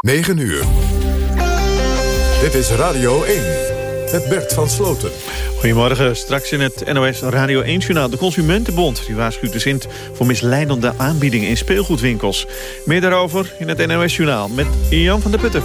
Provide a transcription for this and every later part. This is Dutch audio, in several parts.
9 uur. Dit is Radio 1 met Bert van Sloten. Goedemorgen, straks in het NOS Radio 1-journaal. De Consumentenbond die waarschuwt de Sint voor misleidende aanbiedingen in speelgoedwinkels. Meer daarover in het NOS-journaal met Jan van der Putten.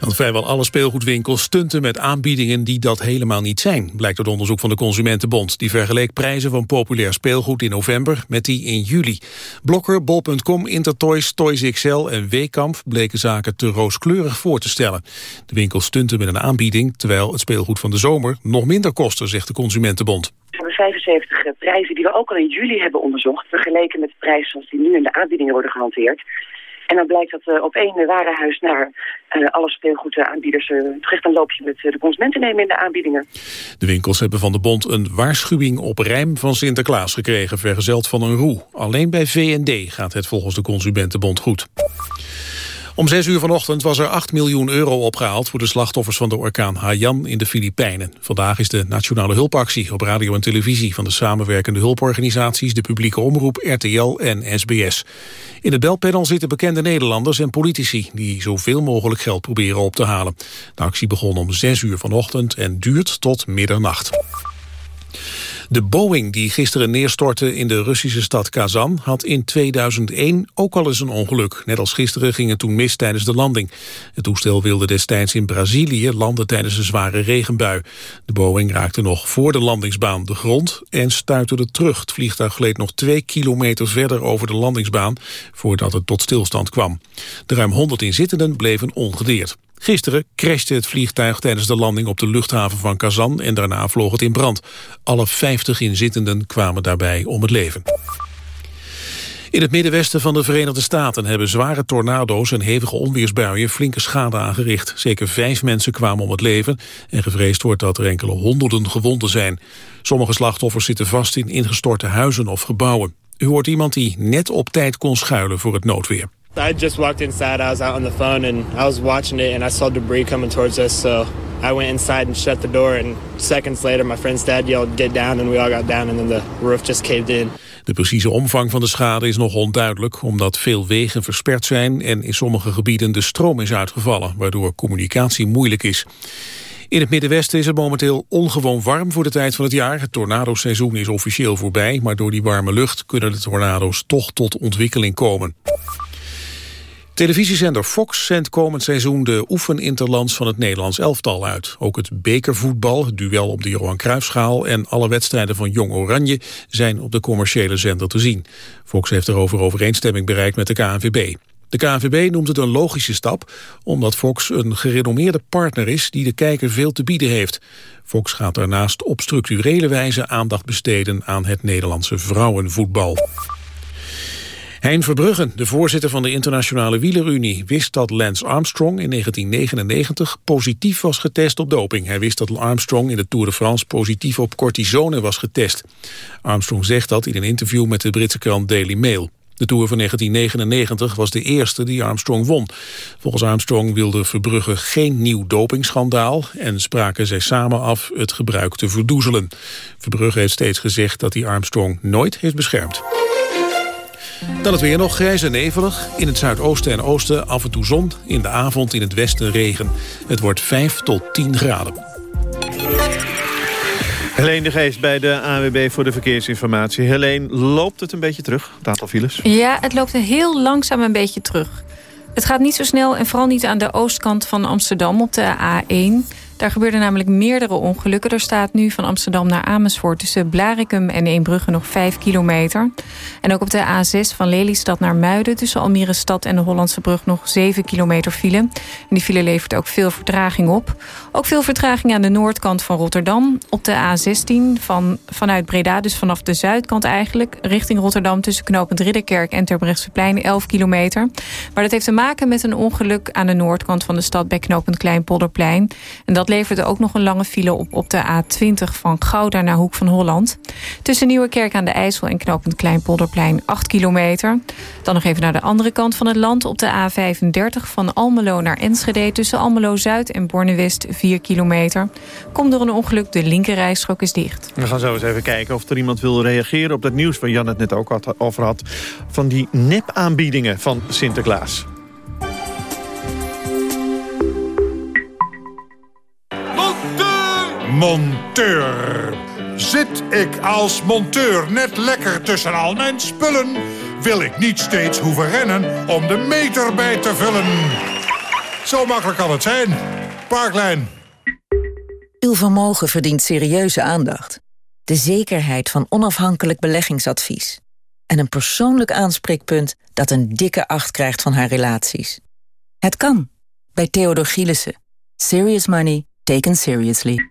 Want vrijwel alle speelgoedwinkels stunten met aanbiedingen die dat helemaal niet zijn, blijkt uit onderzoek van de Consumentenbond. Die vergeleek prijzen van populair speelgoed in november met die in juli. Blokker, Bol.com, Intertoys, Toys XL en Weekamp bleken zaken te rooskleurig voor te stellen. De winkels stunten met een aanbieding, terwijl het speelgoed van de zomer nog minder kostte, zegt de Consumentenbond. We hebben 75 prijzen die we ook al in juli hebben onderzocht, vergeleken met de prijzen zoals die nu in de aanbiedingen worden gehanteerd. En dan blijkt dat uh, op één warenhuis naar uh, alle speelgoedaanbieders uh, toch echt een loopje met de consumenten nemen in de aanbiedingen. De winkels hebben van de bond een waarschuwing op rijm van Sinterklaas gekregen, vergezeld van een roe. Alleen bij VND gaat het volgens de Consumentenbond goed. Om 6 uur vanochtend was er 8 miljoen euro opgehaald... voor de slachtoffers van de orkaan Haiyan in de Filipijnen. Vandaag is de nationale hulpactie op radio en televisie... van de samenwerkende hulporganisaties, de publieke omroep, RTL en SBS. In het belpanel zitten bekende Nederlanders en politici... die zoveel mogelijk geld proberen op te halen. De actie begon om 6 uur vanochtend en duurt tot middernacht. De Boeing die gisteren neerstortte in de Russische stad Kazan... had in 2001 ook al eens een ongeluk. Net als gisteren ging het toen mis tijdens de landing. Het toestel wilde destijds in Brazilië landen tijdens een zware regenbui. De Boeing raakte nog voor de landingsbaan de grond en stuiterde terug. Het vliegtuig gleed nog twee kilometer verder over de landingsbaan... voordat het tot stilstand kwam. De ruim 100 inzittenden bleven ongedeerd. Gisteren crashte het vliegtuig tijdens de landing op de luchthaven van Kazan en daarna vloog het in brand. Alle 50 inzittenden kwamen daarbij om het leven. In het middenwesten van de Verenigde Staten hebben zware tornado's en hevige onweersbuien flinke schade aangericht. Zeker vijf mensen kwamen om het leven en gevreesd wordt dat er enkele honderden gewonden zijn. Sommige slachtoffers zitten vast in ingestorte huizen of gebouwen. U hoort iemand die net op tijd kon schuilen voor het noodweer. I just walked inside. I was out on the phone and I was watching it and I saw debris coming towards us. So I went inside and shut the door. And seconds later, my friend's dad yelled, "Get down!" And we all got down. And then the roof just caved in. De precieze omvang van de schade is nog onduidelijk, omdat veel wegen versperd zijn en in sommige gebieden de stroom is uitgevallen, waardoor communicatie moeilijk is. In het Middenwesten is het momenteel ongewoon warm voor de tijd van het jaar. Het tornadoseizoen is officieel voorbij, maar door die warme lucht kunnen de tornado's toch tot ontwikkeling komen. Televisiezender Fox zendt komend seizoen de oefeninterlands van het Nederlands elftal uit. Ook het bekervoetbal, het duel op de Johan Cruijffschaal en alle wedstrijden van Jong Oranje zijn op de commerciële zender te zien. Fox heeft erover overeenstemming bereikt met de KNVB. De KNVB noemt het een logische stap, omdat Fox een gerenommeerde partner is die de kijker veel te bieden heeft. Fox gaat daarnaast op structurele wijze aandacht besteden aan het Nederlandse vrouwenvoetbal. Hein Verbruggen, de voorzitter van de Internationale Wielerunie... wist dat Lance Armstrong in 1999 positief was getest op doping. Hij wist dat Armstrong in de Tour de France positief op cortisone was getest. Armstrong zegt dat in een interview met de Britse krant Daily Mail. De Tour van 1999 was de eerste die Armstrong won. Volgens Armstrong wilde Verbrugge geen nieuw dopingschandaal... en spraken zij samen af het gebruik te verdoezelen. Verbrugge heeft steeds gezegd dat hij Armstrong nooit heeft beschermd. Dan het weer nog grijs en nevelig. In het zuidoosten en oosten af en toe zon. In de avond in het westen regen. Het wordt 5 tot 10 graden. Helene de Geest bij de AWB voor de verkeersinformatie. Helene, loopt het een beetje terug, het aantal files? Ja, het loopt heel langzaam een beetje terug. Het gaat niet zo snel en vooral niet aan de oostkant van Amsterdam op de A1... Daar gebeurden namelijk meerdere ongelukken. Er staat nu van Amsterdam naar Amersfoort tussen Blarikum en Eembrugge nog 5 kilometer. En ook op de A6 van Lelystad naar Muiden tussen Almere Stad en de Hollandse Brug nog 7 kilometer file. En die file levert ook veel vertraging op. Ook veel vertraging aan de noordkant van Rotterdam. Op de A16 van, vanuit Breda, dus vanaf de zuidkant eigenlijk, richting Rotterdam tussen knooppunt Ridderkerk en Terbrechtseplein 11 kilometer. Maar dat heeft te maken met een ongeluk aan de noordkant van de stad bij knooppunt Kleinpolderplein. En leverde ook nog een lange file op op de A20 van Gouda naar Hoek van Holland. Tussen Nieuwekerk aan de IJssel en knooppunt Kleinpolderplein 8 kilometer. Dan nog even naar de andere kant van het land op de A35 van Almelo naar Enschede... tussen Almelo-Zuid en Borne-West 4 kilometer. Komt door een ongeluk, de linkerrijstrook is dicht. We gaan zo eens even kijken of er iemand wil reageren op dat nieuws... waar Jan het net ook over had, van die nepaanbiedingen van Sinterklaas. Monteur. Zit ik als monteur net lekker tussen al mijn spullen... wil ik niet steeds hoeven rennen om de meter bij te vullen. Zo makkelijk kan het zijn. Parklijn. Uw vermogen verdient serieuze aandacht. De zekerheid van onafhankelijk beleggingsadvies. En een persoonlijk aanspreekpunt dat een dikke acht krijgt van haar relaties. Het kan. Bij Theodor Gielissen. Serious money taken seriously.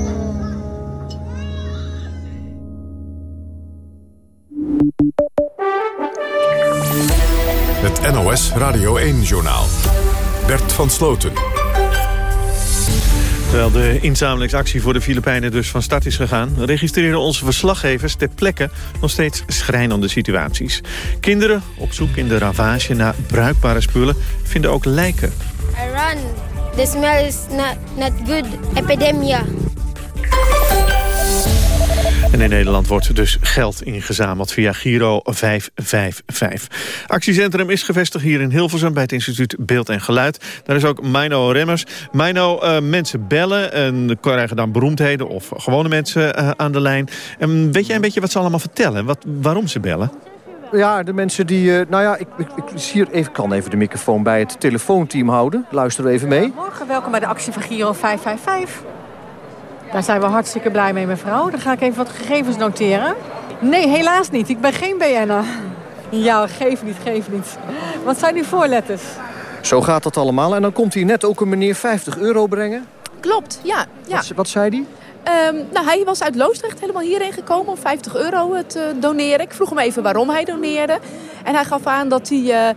Het NOS Radio 1-journaal. Bert van Sloten. Terwijl de inzamelingsactie voor de Filipijnen dus van start is gegaan... registreren onze verslaggevers ter plekke nog steeds schrijnende situaties. Kinderen op zoek in de ravage naar bruikbare spullen vinden ook lijken. I run. The smell is not, not good. Epidemia. En in Nederland wordt dus geld ingezameld via Giro 555. Actiecentrum is gevestigd hier in Hilversum bij het instituut Beeld en Geluid. Daar is ook Mino Remmers. Mino, uh, mensen bellen en krijgen dan beroemdheden of gewone mensen uh, aan de lijn. En weet jij een beetje wat ze allemaal vertellen? Wat, waarom ze bellen? Ja, de mensen die... Uh, nou ja, ik, ik, ik hier even, kan even de microfoon bij het telefoonteam houden. Luister even mee. Morgen welkom bij de actie van Giro 555. Daar zijn we hartstikke blij mee, mevrouw. Dan ga ik even wat gegevens noteren. Nee, helaas niet. Ik ben geen BN'er. Ja, geef niet, geef niet. Wat zijn uw voorletters? Zo gaat dat allemaal. En dan komt hier net ook een meneer 50 euro brengen. Klopt, ja. ja. Wat, wat zei hij? Um, nou, hij was uit Loosdrecht helemaal hierheen gekomen om 50 euro te doneren. Ik vroeg hem even waarom hij doneerde. En hij gaf aan dat hij... Uh,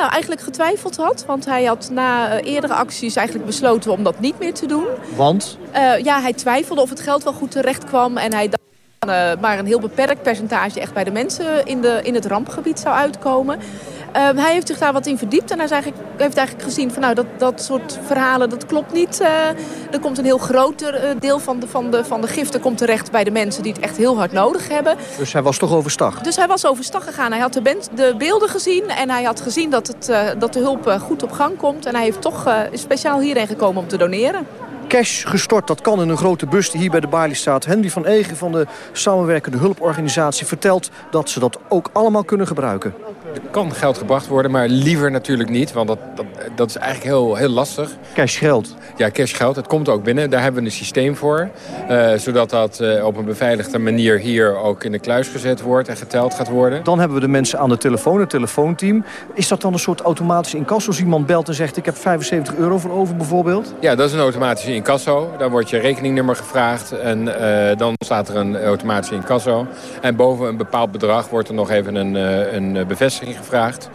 nou, eigenlijk getwijfeld had. Want hij had na uh, eerdere acties eigenlijk besloten om dat niet meer te doen. Want? Uh, ja, hij twijfelde of het geld wel goed terecht kwam. En hij dacht uh, maar een heel beperkt percentage echt bij de mensen in, de, in het rampgebied zou uitkomen. Uh, hij heeft zich daar wat in verdiept en hij eigenlijk, heeft eigenlijk gezien van nou dat, dat soort verhalen dat klopt niet. Uh, er komt een heel groter uh, deel van de, van, de, van de giften komt terecht bij de mensen die het echt heel hard nodig hebben. Dus hij was toch overstag? Dus hij was overstag gegaan. Hij had de, de beelden gezien en hij had gezien dat, het, dat de hulp goed op gang komt. En hij heeft toch speciaal hierheen gekomen om te doneren cash gestort. Dat kan in een grote bus die hier bij de balie staat. Henry van Egen van de samenwerkende hulporganisatie vertelt dat ze dat ook allemaal kunnen gebruiken. Er kan geld gebracht worden, maar liever natuurlijk niet. Want dat, dat, dat is eigenlijk heel, heel lastig. Cash geld? Ja, cash geld. Het komt ook binnen. Daar hebben we een systeem voor. Uh, zodat dat uh, op een beveiligde manier hier ook in de kluis gezet wordt en geteld gaat worden. Dan hebben we de mensen aan de telefoon, het telefoonteam. Is dat dan een soort automatische incasso? Als iemand belt en zegt ik heb 75 euro voor over bijvoorbeeld? Ja, dat is een automatische incasso. Daar wordt je rekeningnummer gevraagd en uh, dan staat er een automatische incasso. En boven een bepaald bedrag wordt er nog even een, een bevestiging gevraagd.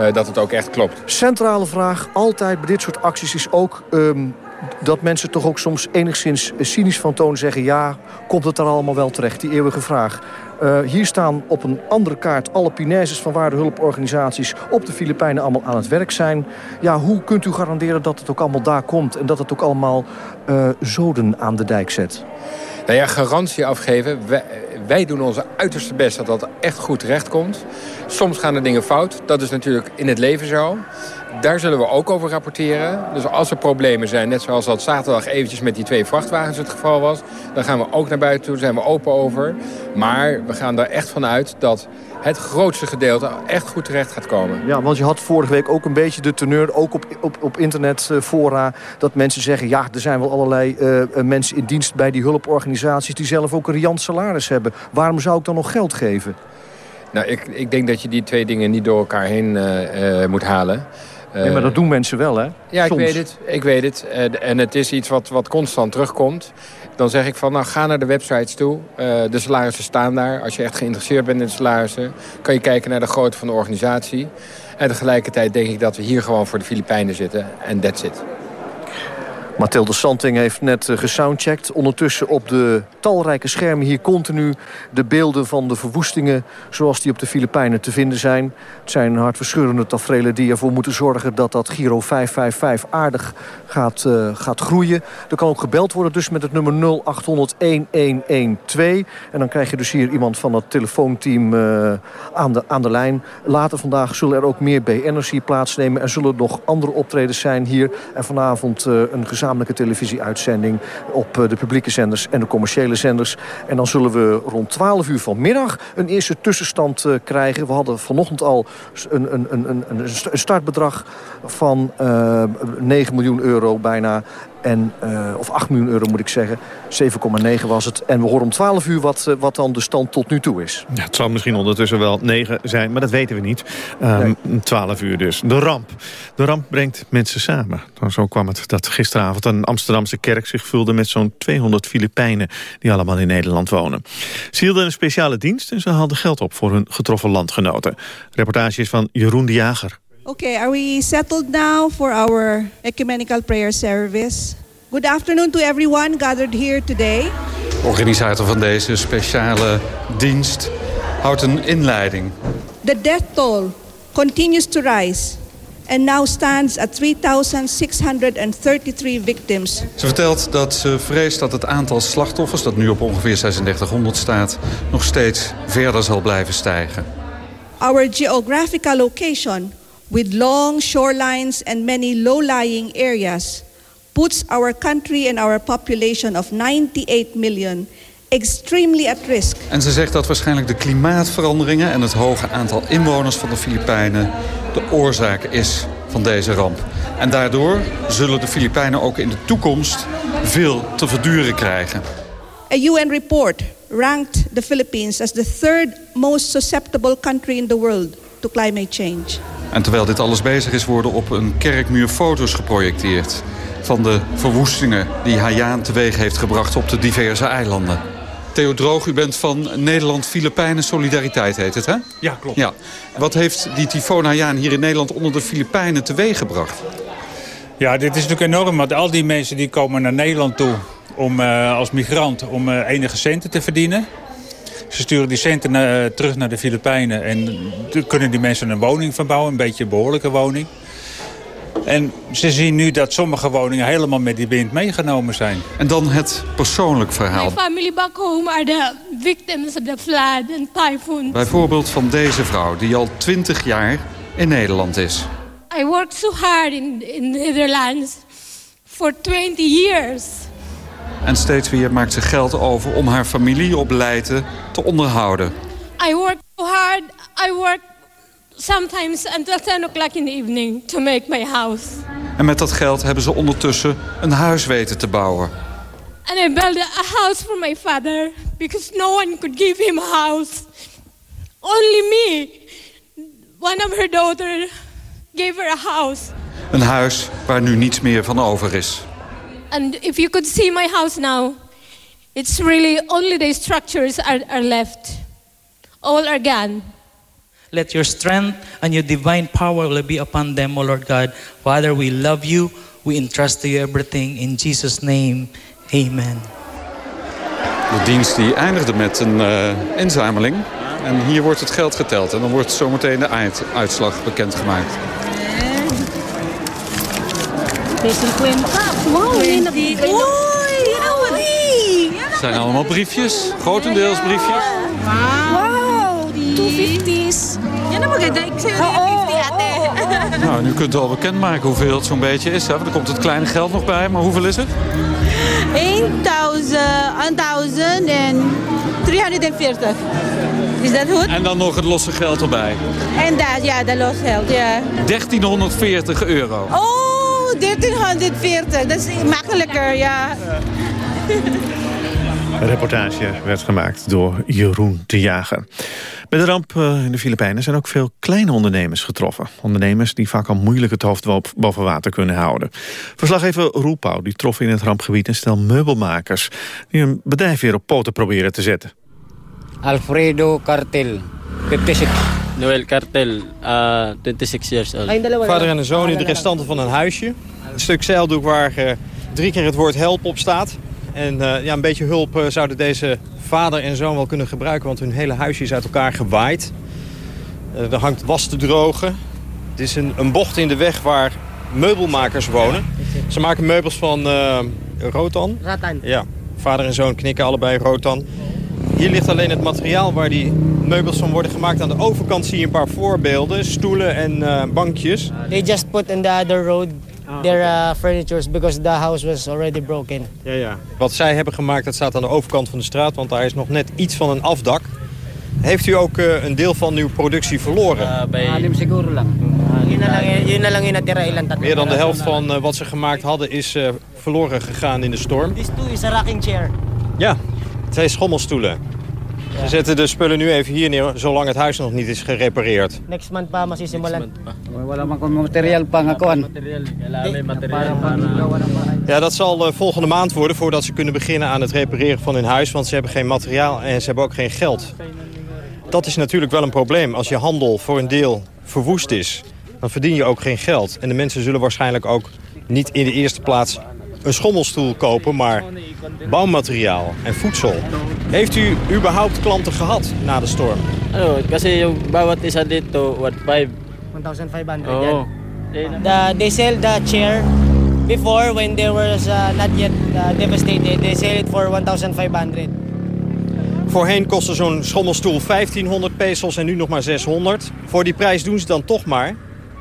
Uh, dat het ook echt klopt. Centrale vraag altijd bij dit soort acties is ook... Um, dat mensen toch ook soms enigszins cynisch van toon zeggen... ja, komt het er allemaal wel terecht, die eeuwige vraag. Uh, hier staan op een andere kaart alle Pinaises van waar de hulporganisaties op de Filipijnen allemaal aan het werk zijn. Ja, hoe kunt u garanderen dat het ook allemaal daar komt en dat het ook allemaal uh, zoden aan de dijk zet? Nou ja, garantie afgeven. Wij, wij doen onze uiterste best dat dat echt goed terecht komt. Soms gaan er dingen fout. Dat is natuurlijk in het leven zo. Daar zullen we ook over rapporteren. Dus als er problemen zijn, net zoals dat zaterdag eventjes met die twee vrachtwagens het geval was... dan gaan we ook naar buiten toe, zijn we open over. Maar we gaan er echt van uit dat het grootste gedeelte echt goed terecht gaat komen. Ja, want je had vorige week ook een beetje de teneur, ook op, op, op internetfora... dat mensen zeggen, ja, er zijn wel allerlei uh, mensen in dienst bij die hulporganisaties... die zelf ook een riant salaris hebben. Waarom zou ik dan nog geld geven? Nou, ik, ik denk dat je die twee dingen niet door elkaar heen uh, uh, moet halen. nee, maar dat doen mensen wel, hè? Ja, Soms. ik weet het. Ik weet het. En, en het is iets wat, wat constant terugkomt. Dan zeg ik van, nou, ga naar de websites toe. Eh, de salarissen staan daar. Als je echt geïnteresseerd bent in de salarissen... kan je kijken naar de grootte van de organisatie. En tegelijkertijd denk ik dat we hier gewoon voor de Filipijnen zitten. En that's it. Mathilde Santing heeft net uh, gesoundcheckt. Ondertussen op de talrijke schermen hier continu de beelden van de verwoestingen... zoals die op de Filipijnen te vinden zijn. Het zijn hartverscheurende tafereelen die ervoor moeten zorgen... dat dat Giro 555 aardig gaat, uh, gaat groeien. Er kan ook gebeld worden dus met het nummer 0800-1112. En dan krijg je dus hier iemand van het telefoonteam uh, aan, de, aan de lijn. Later vandaag zullen er ook meer BN'ers hier plaatsnemen... en zullen nog andere optredens zijn hier. En vanavond een gezamenlijke televisieuitzending op de publieke zenders en de commerciële zenders. En dan zullen we rond 12 uur vanmiddag een eerste tussenstand uh, krijgen. We hadden vanochtend al een, een, een, een startbedrag van uh, 9 miljoen euro bijna. En, uh, of 8 miljoen euro moet ik zeggen. 7,9 was het. En we horen om 12 uur wat, uh, wat dan de stand tot nu toe is. Ja, het zal misschien ondertussen wel 9 zijn, maar dat weten we niet. Um, nee. 12 uur dus. De ramp. De ramp brengt mensen samen. Zo kwam het dat gisteravond een Amsterdamse kerk zich vulde... met zo'n 200 Filipijnen die allemaal in Nederland wonen. Ze hielden een speciale dienst en ze haalden geld op voor hun getroffen landgenoten. Reportage is van Jeroen de Jager. Okay, are we settled now for our ecumenical prayer service? Good afternoon to everyone gathered here today. Organisator van deze speciale dienst houdt een inleiding. The death toll continues to rise and now stands at 3,633 victims. Ze vertelt dat ze vreest dat het aantal slachtoffers, dat nu op ongeveer 3600 staat, nog steeds verder zal blijven stijgen. Our geographical location with long shorelines and many low-lying areas puts our country and our population of 98 million extremely at risk. En ze zegt dat waarschijnlijk de klimaatveranderingen en het hoge aantal inwoners van de Filipijnen de oorzaak is van deze ramp. En daardoor zullen de Filipijnen ook in de toekomst veel te verduren krijgen. A UN report ranked the Philippines as the third most susceptible country in the world to climate change. En terwijl dit alles bezig is, worden op een kerkmuur foto's geprojecteerd... van de verwoestingen die Haiyan teweeg heeft gebracht op de diverse eilanden. Theo Droog, u bent van Nederland-Filipijnen Solidariteit, heet het, hè? Ja, klopt. Ja. Wat heeft die tyfoon Haiyan hier in Nederland onder de Filipijnen teweeg gebracht? Ja, dit is natuurlijk enorm, want al die mensen die komen naar Nederland toe... Om, uh, als migrant om uh, enige centen te verdienen. Ze sturen die centen uh, terug naar de Filipijnen en kunnen die mensen een woning verbouwen, een beetje een behoorlijke woning. En ze zien nu dat sommige woningen helemaal met die wind meegenomen zijn. En dan het persoonlijk verhaal. My family back home are the victims of the flood and typhoon. Bijvoorbeeld van deze vrouw die al 20 jaar in Nederland is. I worked so hard in, in Netherlands for 20 years. En steeds weer maakt ze geld over om haar familie op Leiden te onderhouden. I work hard. I work sometimes until 10 o'clock in the evening to make my house. En met dat geld hebben ze ondertussen een huis weten te bouwen. And I built a house for my father because no one could give him a house. Only me. One of her daughter gave her a house. Een huis waar nu niets meer van over is. And if you could see my house now, it's really only the structures are, are left. All are gone. Let your strength and your divine power will be upon them, O Lord God. Father, we love you. We entrust to you everything. In Jesus' name, amen. De dienst die eindigde met een uh, inzameling. En hier wordt het geld geteld. En dan wordt zometeen de einduitslag bekendgemaakt. Wow, Het zijn allemaal briefjes. Grotendeels briefjes. Wow, 250's. Ja, dan mag ik Ik zeg 50 Nou, nu kunt u al bekendmaken hoeveel het zo'n beetje is. Hè? Want er komt het kleine geld nog bij. Maar hoeveel is het? 1340. Is dat goed? En dan nog het losse geld erbij. En dat, ja, dat losse geld, ja. 1340 euro. Oh, 1340. Dat is makkelijker, ja. Een reportage werd gemaakt door Jeroen de Jager. Bij de ramp eh, in de Filipijnen zijn ook veel kleine ondernemers getroffen. Ondernemers die vaak al moeilijk het hoofd boven water kunnen houden. Verslaggever Roel Pauw die trof in het rampgebied een stel meubelmakers... die een bedrijf weer op poten proberen te zetten. Alfredo Cartel, 56. Noel Cartel, uh, 26 years old. Vader en een zoon in de restanten van een huisje. Een stuk zeildoek waar uh, drie keer het woord help op staat. En uh, ja, een beetje hulp uh, zouden deze vader en zoon wel kunnen gebruiken... want hun hele huisje is uit elkaar gewaaid. er hangt was te drogen. Het is een, een, bocht in de weg waar meubelmakers wonen. Ze maken meubels van rotan. Ratan. Ja, vader en zoon knikken allebei rotan. Hier ligt alleen het materiaal waar die meubels van worden gemaakt. Aan de overkant zie je een paar voorbeelden, stoelen en uh, bankjes. They just put in the other road their uh, furnitures because the house was already broken. Ja, ja. Wat zij hebben gemaakt, dat staat aan de overkant van de straat, want daar is nog net iets van een afdak. Heeft u ook uh, een deel van uw productie verloren? Uh, bij... Ilang tatlo. Meer dan de helft van uh, wat ze gemaakt hadden is uh, verloren gegaan in de storm. This too is a rocking chair. Ja, twee schommelstoelen. Ze zetten de spullen nu even hier neer, zolang het huis nog niet is gerepareerd. Next month pa masisimulan. Wala man materiaal pa nga. Ja, dat zal uh, volgende maand worden voordat ze kunnen beginnen aan het repareren van hun huis. Want ze hebben geen materiaal en ze hebben ook geen geld. Dat is natuurlijk wel een probleem. Als je handel voor een deel verwoest is, dan verdien je ook geen geld. En de mensen zullen waarschijnlijk ook niet in de eerste plaats een schommelstoel kopen, maar bouwmateriaal en voedsel. Heeft u überhaupt klanten gehad na de storm? Ano, kasi yung bawat isa dito, what, 5? 1,500 oh. The, they sell the chair before when they was uh, not yet uh, devastated. They sell it for 1,500. Voorheen kostte zo'n schommelstoel 1500 pesos en nu nog maar 600. Voor die prijs doen ze dan toch maar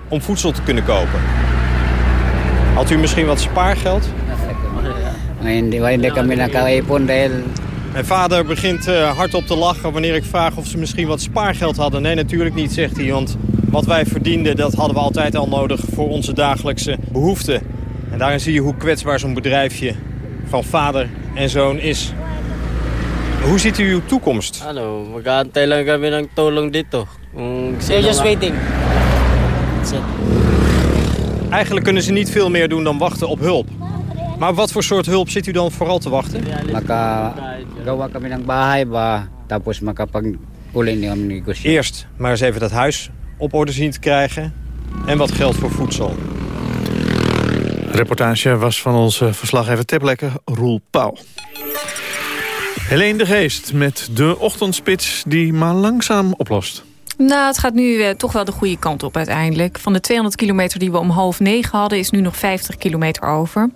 om voedsel te kunnen kopen. Had u misschien wat spaargeld? Hindi, hindi kami nakaipon dahil... Mijn vader begint uh, hardop te lachen wanneer ik vraag of ze misschien wat spaargeld hadden. Nee, natuurlijk niet, zegt hij. Want wat wij verdienden, dat hadden we altijd al nodig voor onze dagelijkse behoeften. En daarin zie je hoe kwetsbaar zo'n bedrijfje van vader en zoon is. Hoe ziet u uw toekomst? Ano, mag-aantay lang kami ng tulong dito. They're just waiting. Eigenlijk kunnen ze niet veel meer doen dan wachten op hulp. Maar wat voor soort hulp zit u dan vooral te wachten? Makagawa kami ng bahay ba, tapos makapag-uli ni kami negosyo. Eerst maar eens even dat huis op orde zien te krijgen en wat geld voor voedsel. reportage was van onze verslaggever Tepleke Roel Pauw. Helene de Geest met de ochtendspits die maar langzaam oplost. Nou, het gaat nu eh, toch wel de goede kant op uiteindelijk. Van de 200 kilometer die we om half negen hadden... is nu nog 50 kilometer over.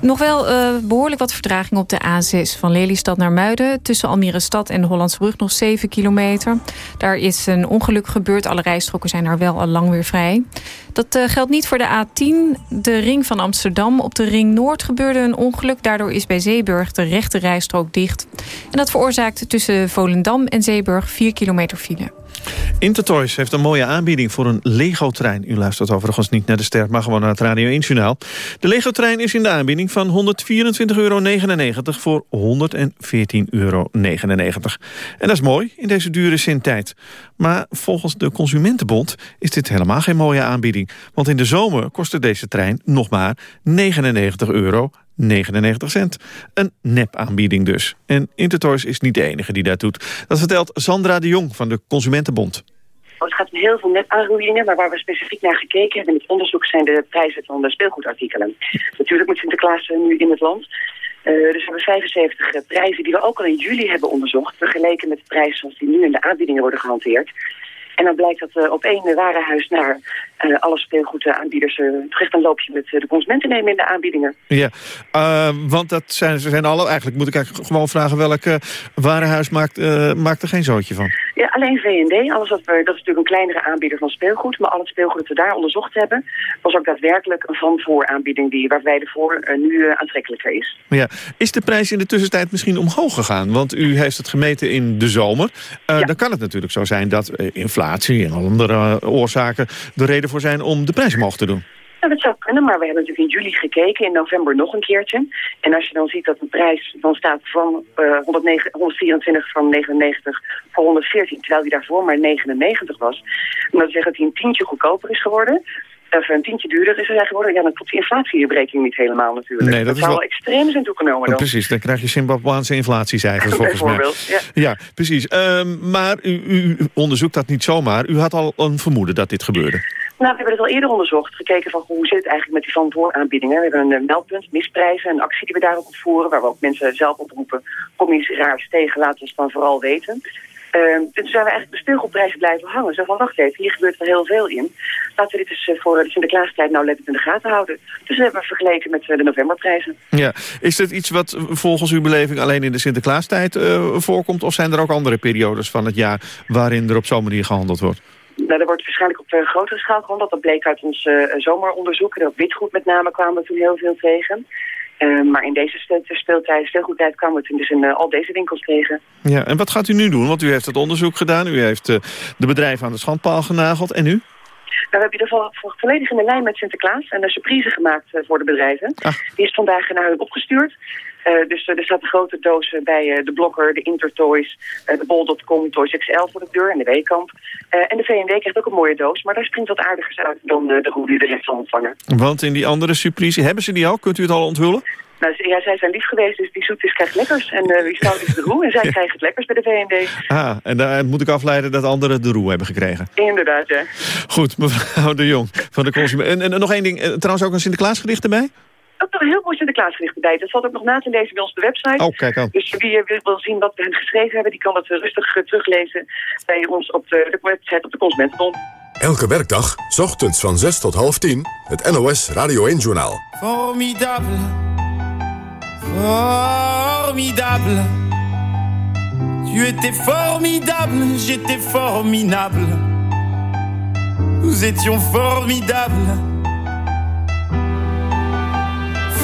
Nog wel uh, behoorlijk wat vertraging op de A6 van Lelystad naar Muiden. Tussen Almere Stad en de Hollandse Brug nog 7 kilometer. Daar is een ongeluk gebeurd. Alle rijstroken zijn daar wel al lang weer vrij. Dat uh, geldt niet voor de A10, de ring van Amsterdam. Op de ring Noord gebeurde een ongeluk. Daardoor is bij Zeeburg de rechte rijstrook dicht. En dat veroorzaakt tussen Volendam en Zeeburg 4 kilometer file. Intertoys heeft een mooie aanbieding voor een Lego-trein. U luistert overigens niet naar de ster, maar gewoon naar het Radio 1-journaal. De Lego-trein is in de aanbieding van 124,99 euro voor 114,99 euro. En dat is mooi in deze dure zin-tijd. Maar volgens de Consumentenbond is dit helemaal geen mooie aanbieding. Want in de zomer kostte deze trein nog maar 99 euro 99 cent. Een nep-aanbieding dus. En Intertoys is niet de enige die dat doet. Dat vertelt Sandra de Jong van de Consumentenbond. Het gaat om heel veel nep-aanbiedingen, maar waar we specifiek naar gekeken hebben in het onderzoek zijn de prijzen van de speelgoedartikelen. Natuurlijk moet Sinterklaas nu in het land. Uh, dus we hebben 75 prijzen die we ook al in juli hebben onderzocht, vergeleken met de prijzen zoals die nu in de aanbiedingen worden gehanteerd. En dan blijkt dat uh, op één warenhuis naar uh, alle speelgoedaanbieders uh, toch echt een loopje met de consumenten nemen in de aanbiedingen. Ja, want dat zijn, zijn alle, eigenlijk moet ik eigenlijk gewoon vragen welk warenhuis maakt, maakt er geen zootje van? Ja, alleen V&D. Alles wat we, dat is natuurlijk een kleinere aanbieder van speelgoed. Maar al het speelgoed dat we daar onderzocht hebben... was ook daadwerkelijk een van-voor aanbieding... Die, waarbij de voor nu aantrekkelijker is. Ja. Is de prijs in de tussentijd misschien omhoog gegaan? Want u heeft het gemeten in de zomer. Ja. Dan kan het natuurlijk zo zijn dat inflatie en andere oorzaken... de reden voor zijn om de prijs omhoog te doen. Nou, dat zou kunnen, maar we hebben natuurlijk in juli gekeken, in november nog een keertje. En als je dan ziet dat de prijs dan staat van uh, 109, 124 van 99 voor 114, terwijl die daarvoor maar 99 was. Dan dat zeggen dat hij een tientje goedkoper is geworden of een tientje duurder is er geworden. Ja, dan klopt die inflatieberekening niet helemaal natuurlijk. Nee, dat, dat zou wel extreem zijn toegenomen dan. Precies, dan krijg je Zimbabweanse inflatiecijfers volgens mij. Ja. ja, precies. Um, maar u, u, onderzoekt dat niet zomaar. U had al een vermoeden dat dit gebeurde. Nou, we hebben het al eerder onderzocht. Gekeken van hoe zit het eigenlijk met die verantwoordaanbiedingen. We hebben een meldpunt, misprijzen, een actie die we daarop voeren. Waar we ook mensen zelf oproepen. Kom je iets raars tegen, laat ons dan vooral weten. Uh, toen zijn we eigenlijk de speelgoedprijzen blijven hangen. Zo van, wacht even, hier gebeurt er heel veel in. Laten we dit eens eh, voor de Sinterklaastijd nou lekker in de gaten houden. Dus we hebben we vergeleken met eh, de novemberprijzen. Ja. Is dit iets wat volgens uw beleving alleen in de Sinterklaastijd uh, voorkomt? Of zijn er ook andere periodes van het jaar waarin er op zo'n manier gehandeld wordt? Nou, er wordt waarschijnlijk op uh, grotere schaal gehandeld. Dat bleek uit ons uh, zomeronderzoek. En ook witgoed met name kwamen we toen heel veel tegen. Uh, maar in deze speeltijd, speelgoedtijd kwamen we toen dus in uh, al deze winkels tegen. Ja, en wat gaat u nu doen? Want u heeft het onderzoek gedaan. U heeft de bedrijven aan de schandpaal genageld. En nu? Nou, we hebben ieder geval volledig in de lijn met Sinterklaas en een surprise gemaakt voor de bedrijven. Die is vandaag naar hun opgestuurd. Uh, dus er staat een grote doos bij uh, de Blokker, de Intertoys, uh, de Bol.com, Toys XL voor de deur en de Weekamp. en de V&W krijgt ook een mooie doos, maar daar springt wat aardigers uit dan de hoe die de rest zal ontvangen. Want in die andere surprise, hebben ze die al? Kunt u het al onthullen? Nou, ja, zij zijn lief geweest, dus die zoetjes krijgt lekkers. En wie stout is de roe. En zij krijgen het lekkers bij de V&D. Ah, en daar moet ik afleiden dat anderen de roe hebben gekregen. Inderdaad, ja. Goed, mevrouw de Jong van de Consument. En, en, nog één ding, trouwens ook een Sinterklaasgedicht erbij? Ook nog een heel mooi Sinterklaasgericht bij. Dat valt ook nog na te lezen bij ons op de website. Oh, kijk aan. Dus wie wil, wil zien wat we hen geschreven hebben... die kan het rustig uh, teruglezen bij ons op de, de website op de Consumentenbond. Elke werkdag, s ochtends van 6 tot half 10, het NOS Radio 1-journaal. Formidable. Formidable. Tu étais formidable, j'étais formidable. Nous étions formidables.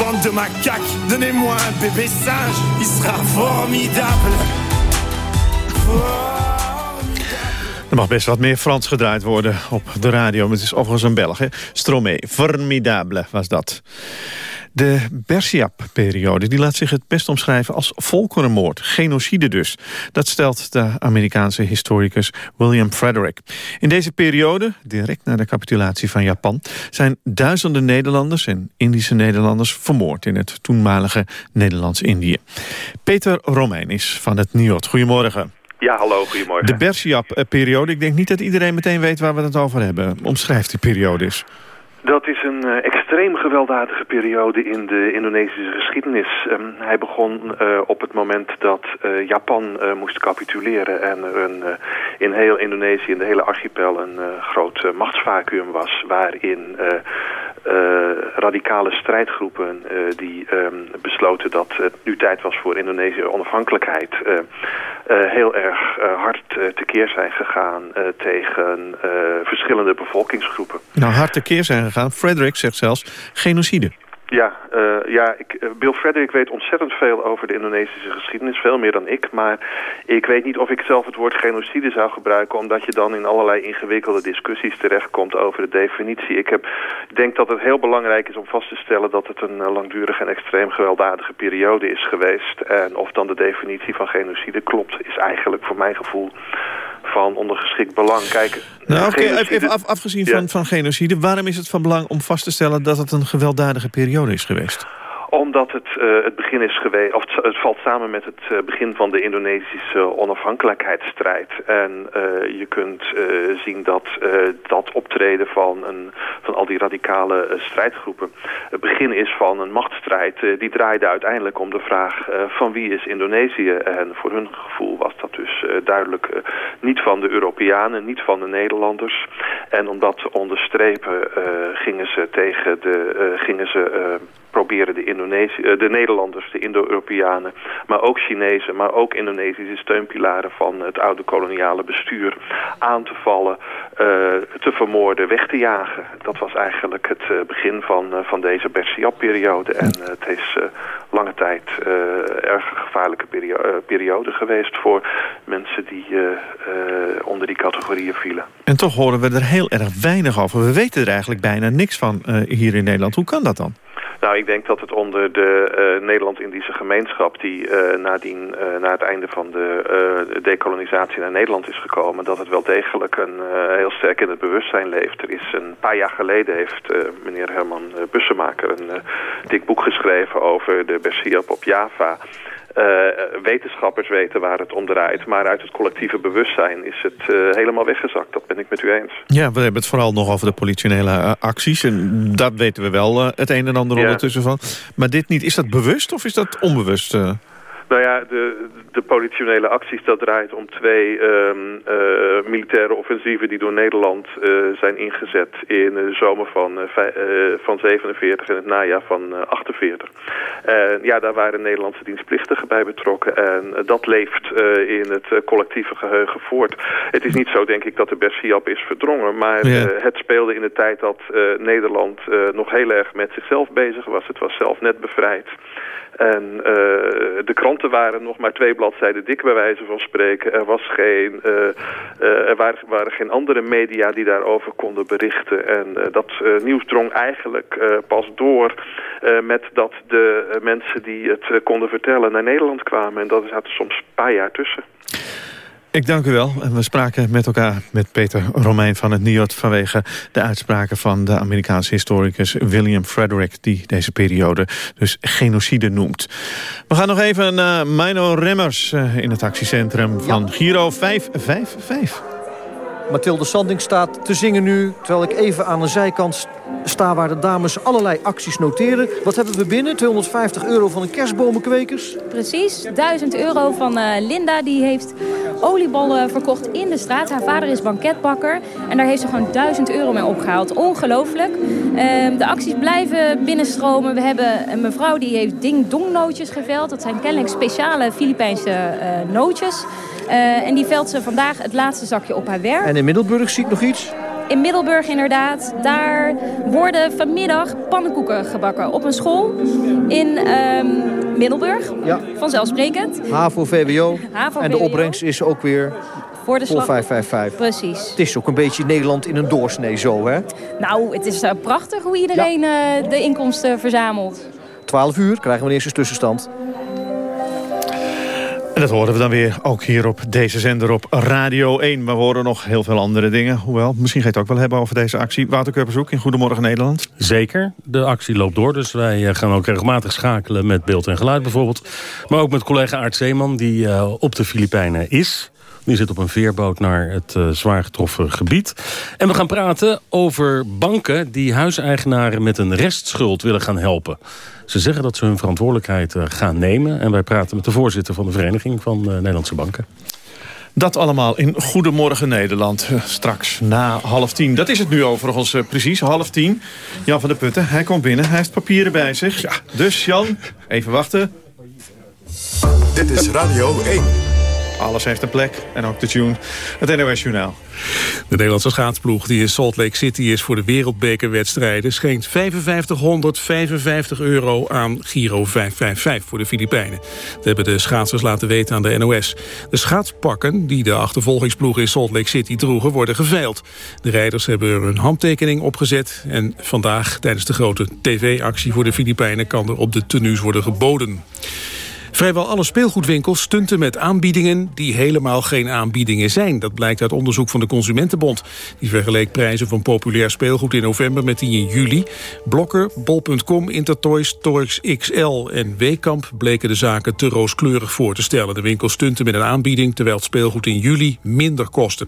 Bande de macaques, donnez-moi un bébé singe. Il sera formidable. Er mag best wat meer Frans gedraaid worden op de radio. Maar het is overigens een Belg? Stromé, formidable was dat. De Bersiap-periode die laat zich het best omschrijven als volkerenmoord, genocide dus. Dat stelt de Amerikaanse historicus William Frederick. In deze periode, direct na de capitulatie van Japan... zijn duizenden Nederlanders en Indische Nederlanders vermoord... in het toenmalige Nederlands-Indië. Peter Romein is van het NIOT. Goedemorgen. Ja, hallo, goedemorgen. De Bersiap-periode, ik denk niet dat iedereen meteen weet waar we het over hebben. Omschrijf die periode eens. Dat is een uh, extreem gewelddadige periode in de Indonesische geschiedenis. Um, hij begon uh, op het moment dat uh, Japan moest capituleren... en er een, in heel Indonesië, in de hele archipel, een groot machtsvacuum was... waarin radicale strijdgroepen die um, besloten dat het nu tijd was voor Indonesië onafhankelijkheid... heel erg hard tekeer zijn gegaan tegen verschillende bevolkingsgroepen. Nou, hard tekeer zijn gegaan. Frederick zegt zelfs genocide. Ja, uh, ja ik, Bill Frederick weet ontzettend veel over de Indonesische geschiedenis. Veel meer dan ik. Maar ik weet niet of ik zelf het woord genocide zou gebruiken... omdat je dan in allerlei ingewikkelde discussies terechtkomt over de definitie. Ik heb, denk dat het heel belangrijk is om vast te stellen... dat het een langdurige en extreem gewelddadige periode is geweest. En of dan de definitie van genocide klopt... is eigenlijk voor mijn gevoel van ondergeschikt belang. Kijk, nou, even af, afgezien van, van genocide... waarom is het van belang om vast te stellen dat het een gewelddadige periode is geweest? Omdat het uh, het begin is geweest, of het, valt samen met het uh, begin van de Indonesische onafhankelijkheidsstrijd. En uh, je kunt zien dat dat optreden van, een, van al die radicale strijdgroepen het begin is van een machtsstrijd. die draaide uiteindelijk om de vraag van wie is Indonesië. En voor hun gevoel was dat dus duidelijk niet van de Europeanen, niet van de Nederlanders. En om dat te onderstrepen gingen ze tegen de, gingen ze proberen de, Indonesië, de Nederlanders, de Indo-Europeanen, maar ook Chinezen, maar ook Indonesische steunpilaren van het oude koloniale bestuur aan te vallen, uh, te vermoorden, weg te jagen. Dat was eigenlijk het uh, begin van, van deze Bersiap-periode en het is lange tijd erg gevaarlijke perio periode geweest voor mensen die onder die categorieën vielen. En toch horen we er heel erg weinig over. We weten er eigenlijk bijna niks van hier in Nederland. Hoe kan dat dan? Nou, ik denk dat het onder de uh, Nederland-Indische gemeenschap... die uh, nadien, uh, na het einde van de dekolonisatie naar Nederland is gekomen... dat het wel degelijk een, heel sterk in het bewustzijn leeft. Er is een paar jaar geleden heeft meneer Herman Bussemaker... een dik boek geschreven over de Bersiap op Java... Uh, wetenschappers weten waar het om draait. Maar uit het collectieve bewustzijn is het uh, helemaal weggezakt. Dat ben ik met u eens. Ja, we hebben het vooral nog over de politionele uh, acties. En dat weten we wel het een en ander ja. ondertussen van. Maar dit niet. Is dat bewust of is dat onbewust? Nou ja, de, de politionele acties, dat draait om twee um, uh, militaire offensieven die door Nederland uh, zijn ingezet in de zomer van, uh, van 47 en het najaar van 48. En ja, daar waren Nederlandse dienstplichtigen bij betrokken en dat leeft in het collectieve geheugen voort. Het is niet zo, denk ik, dat de Bersiap is verdrongen, maar ja. het speelde in de tijd dat Nederland nog heel erg met zichzelf bezig was. Het was zelf net bevrijd. En de kranten waren nog maar twee bladzijden dik bij wijze van spreken. Er, was geen, uh, uh, er waren, geen andere media die daarover konden berichten. En dat nieuws drong eigenlijk pas door met dat de mensen die het konden vertellen naar Nederland kwamen. En dat zaten soms een paar jaar tussen. Ik dank u wel. En we spraken met elkaar met Peter Romein van het NIOT... vanwege de uitspraken van de Amerikaanse historicus William Frederick... die deze periode dus genocide noemt. We gaan nog even naar Mino Remmers uh, in het actiecentrum van. Giro 555. Mathilde Sanding staat te zingen nu, terwijl ik even aan de zijkant sta waar de dames allerlei acties noteren. Wat hebben we binnen? 250 euro van de kerstbomenkwekers? Precies, 1000 euro van uh, Linda. Die heeft oliebollen verkocht in de straat. Haar vader is banketbakker. En daar heeft ze gewoon 1000 euro mee opgehaald. Ongelooflijk. Uh, de acties blijven binnenstromen. We hebben een mevrouw die heeft ding-dong nootjes geveld. Dat zijn kennelijk speciale Filipijnse uh, nootjes. Uh, en die velt ze vandaag het laatste zakje op haar werk. En in Middelburg zie ik nog iets? In Middelburg inderdaad. Daar worden vanmiddag pannenkoeken gebakken op een school in um, Middelburg. Ja. Vanzelfsprekend. HAVO, VWO. HAVO, en de opbrengst is ook weer voor de slag. 555. Precies. Het is ook een beetje Nederland in een doorsnee zo, hè? Nou, het is uh, prachtig hoe iedereen ja. uh, de inkomsten verzamelt. 12 uur krijgen we een eerste tussenstand. En dat horen we dan weer ook hier op deze zender op Radio 1. Maar we horen nog heel veel andere dingen. Hoewel, misschien ga je het ook wel hebben over deze actie. Wouter Kurpershoek in Goedemorgen Nederland. Zeker, de actie loopt door. Dus wij eh, gaan ook regelmatig schakelen met beeld en geluid bijvoorbeeld. Maar ook met collega Aart Zeeman, die uh, op de Filipijnen is. Die zit op een veerboot naar het uh, zwaar getroffen gebied. En we gaan praten over banken die huiseigenaren met een restschuld willen gaan helpen. Ze zeggen dat ze hun verantwoordelijkheid uh, gaan nemen. En wij praten met de voorzitter van de Vereniging van uh, Nederlandse Banken. Dat allemaal in Goedemorgen Nederland. Straks na half tien. Dat is het nu overigens precies, half tien. Jan van der Putten, hij komt binnen. Hij heeft papieren bij zich. Ja. Dus Jan, even wachten. Dit is Radio 1. Alles heeft een plek en ook de tune. Het NOS Journaal. De Nederlandse schaatsploeg die in Salt Lake City is voor de wereldbekerwedstrijden... schenkt 5555 euro aan Giro 555 voor de Filipijnen. Dat hebben de schaatsers laten weten aan de NOS. De schaatspakken die de achtervolgingsploeg in Salt Lake City droegen... worden geveild. De rijders hebben er een handtekening opgezet... en vandaag tijdens de grote tv-actie voor de Filipijnen... kan er op de tenues worden geboden. Vrijwel alle speelgoedwinkels stunten met aanbiedingen die helemaal geen aanbiedingen zijn. Dat blijkt uit onderzoek van de Consumentenbond. Die vergeleek prijzen van populair speelgoed in november met die in juli. Blokker, Bol.com, Intertoys, Torx XL en Weekamp bleken de zaken te rooskleurig voor te stellen. De winkels stunten met een aanbieding terwijl het speelgoed in juli minder kostte.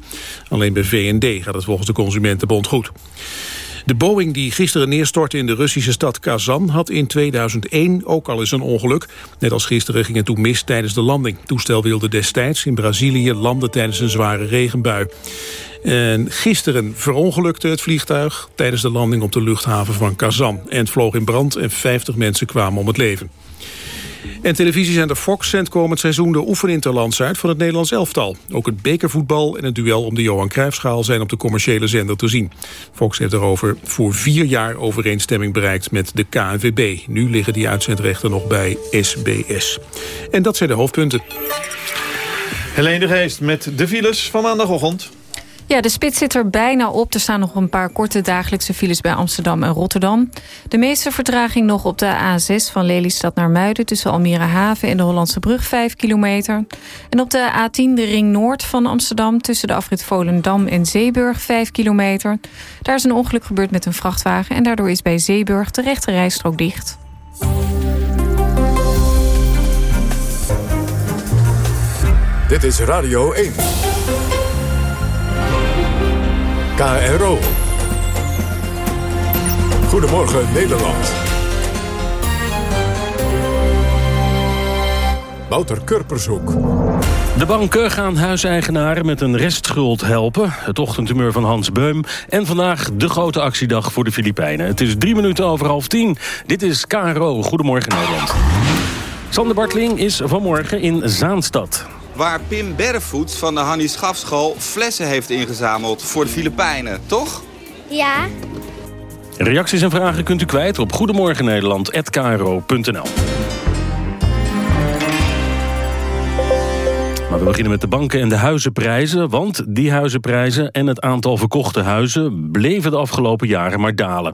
Alleen bij V&D gaat het volgens de Consumentenbond goed. De Boeing die gisteren neerstortte in de Russische stad Kazan... had in 2001 ook al eens een ongeluk. Net als gisteren ging het toen mis tijdens de landing. Het toestel wilde destijds in Brazilië landen tijdens een zware regenbui. En gisteren verongelukte het vliegtuig tijdens de landing op de luchthaven van Kazan. En het vloog in brand en 50 mensen kwamen om het leven. En televisiezender Fox zendt komend seizoen de oefeninterlands uit van het Nederlands elftal. Ook het bekervoetbal en het duel om de Johan Cruijffschaal zijn op de commerciële zender te zien. Fox heeft daarover voor vier jaar overeenstemming bereikt met de KNVB. Nu liggen die uitzendrechten nog bij SBS. En dat zijn de hoofdpunten. Helene de Geest met de files van maandagochtend. Ja, de spits zit er bijna op. Er staan nog een paar korte dagelijkse files bij Amsterdam en Rotterdam. De meeste vertraging nog op de A6 van Lelystad naar Muiden... tussen Almere Haven en de Hollandse Brug, 5 kilometer. En op de A10 de Ring Noord van Amsterdam... tussen de afrit Volendam en Zeeburg, 5 kilometer. Daar is een ongeluk gebeurd met een vrachtwagen... en daardoor is bij Zeeburg de rechte rijstrook dicht. Dit is Radio 1. KRO. Goedemorgen Nederland. Wouter Kurpershoek. De banken gaan huiseigenaren met een restschuld helpen. Het ochtendtumeur van Hans Beum. En vandaag de grote actiedag voor de Filipijnen. Het is drie minuten over half tien. Dit is KRO. Goedemorgen Nederland. Sander Bartling is vanmorgen in Zaanstad waar Pim Berrevoets van de Hannie Schafschool flessen heeft ingezameld voor de Filipijnen, toch? Ja. Reacties en vragen kunt u kwijt op goedemorgennederland.kro.nl We beginnen met de banken en de huizenprijzen. Want die huizenprijzen en het aantal verkochte huizen... bleven de afgelopen jaren maar dalen.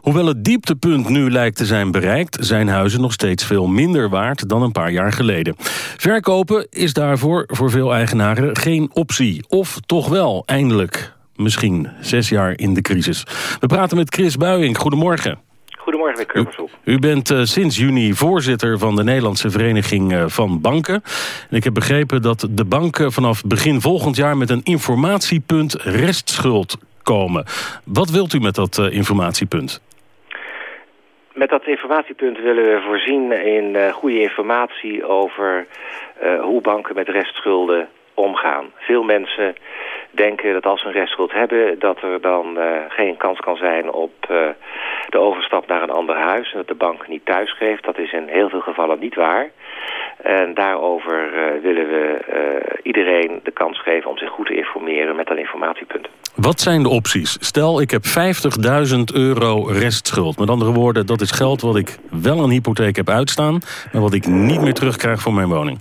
Hoewel het dieptepunt nu lijkt te zijn bereikt... zijn huizen nog steeds veel minder waard dan een paar jaar geleden. Verkopen is daarvoor voor veel eigenaren geen optie. Of toch wel, eindelijk. Misschien zes jaar in de crisis. We praten met Chris Buijing. Goedemorgen. Goedemorgen, meneer Kurpershoek. U, u bent uh, sinds juni voorzitter van de Nederlandse Vereniging uh, van Banken. En ik heb begrepen dat de banken vanaf begin volgend jaar... met een informatiepunt restschuld komen. Wat wilt u met dat uh, informatiepunt? Met dat informatiepunt willen we voorzien in goede informatie... over hoe banken met restschulden omgaan. Veel mensen denken dat als ze een restschuld hebben... dat er dan uh, geen kans kan zijn op uh, de overstap naar een ander huis... en dat de bank niet thuis geeft. Dat is in heel veel gevallen niet waar. En daarover uh, willen we iedereen de kans geven om zich goed te informeren met dat informatiepunt. Wat zijn de opties? Stel, ik heb 50.000 euro restschuld. Met andere woorden, dat is geld wat ik wel een hypotheek heb uitstaan... maar wat ik niet meer terugkrijg voor mijn woning.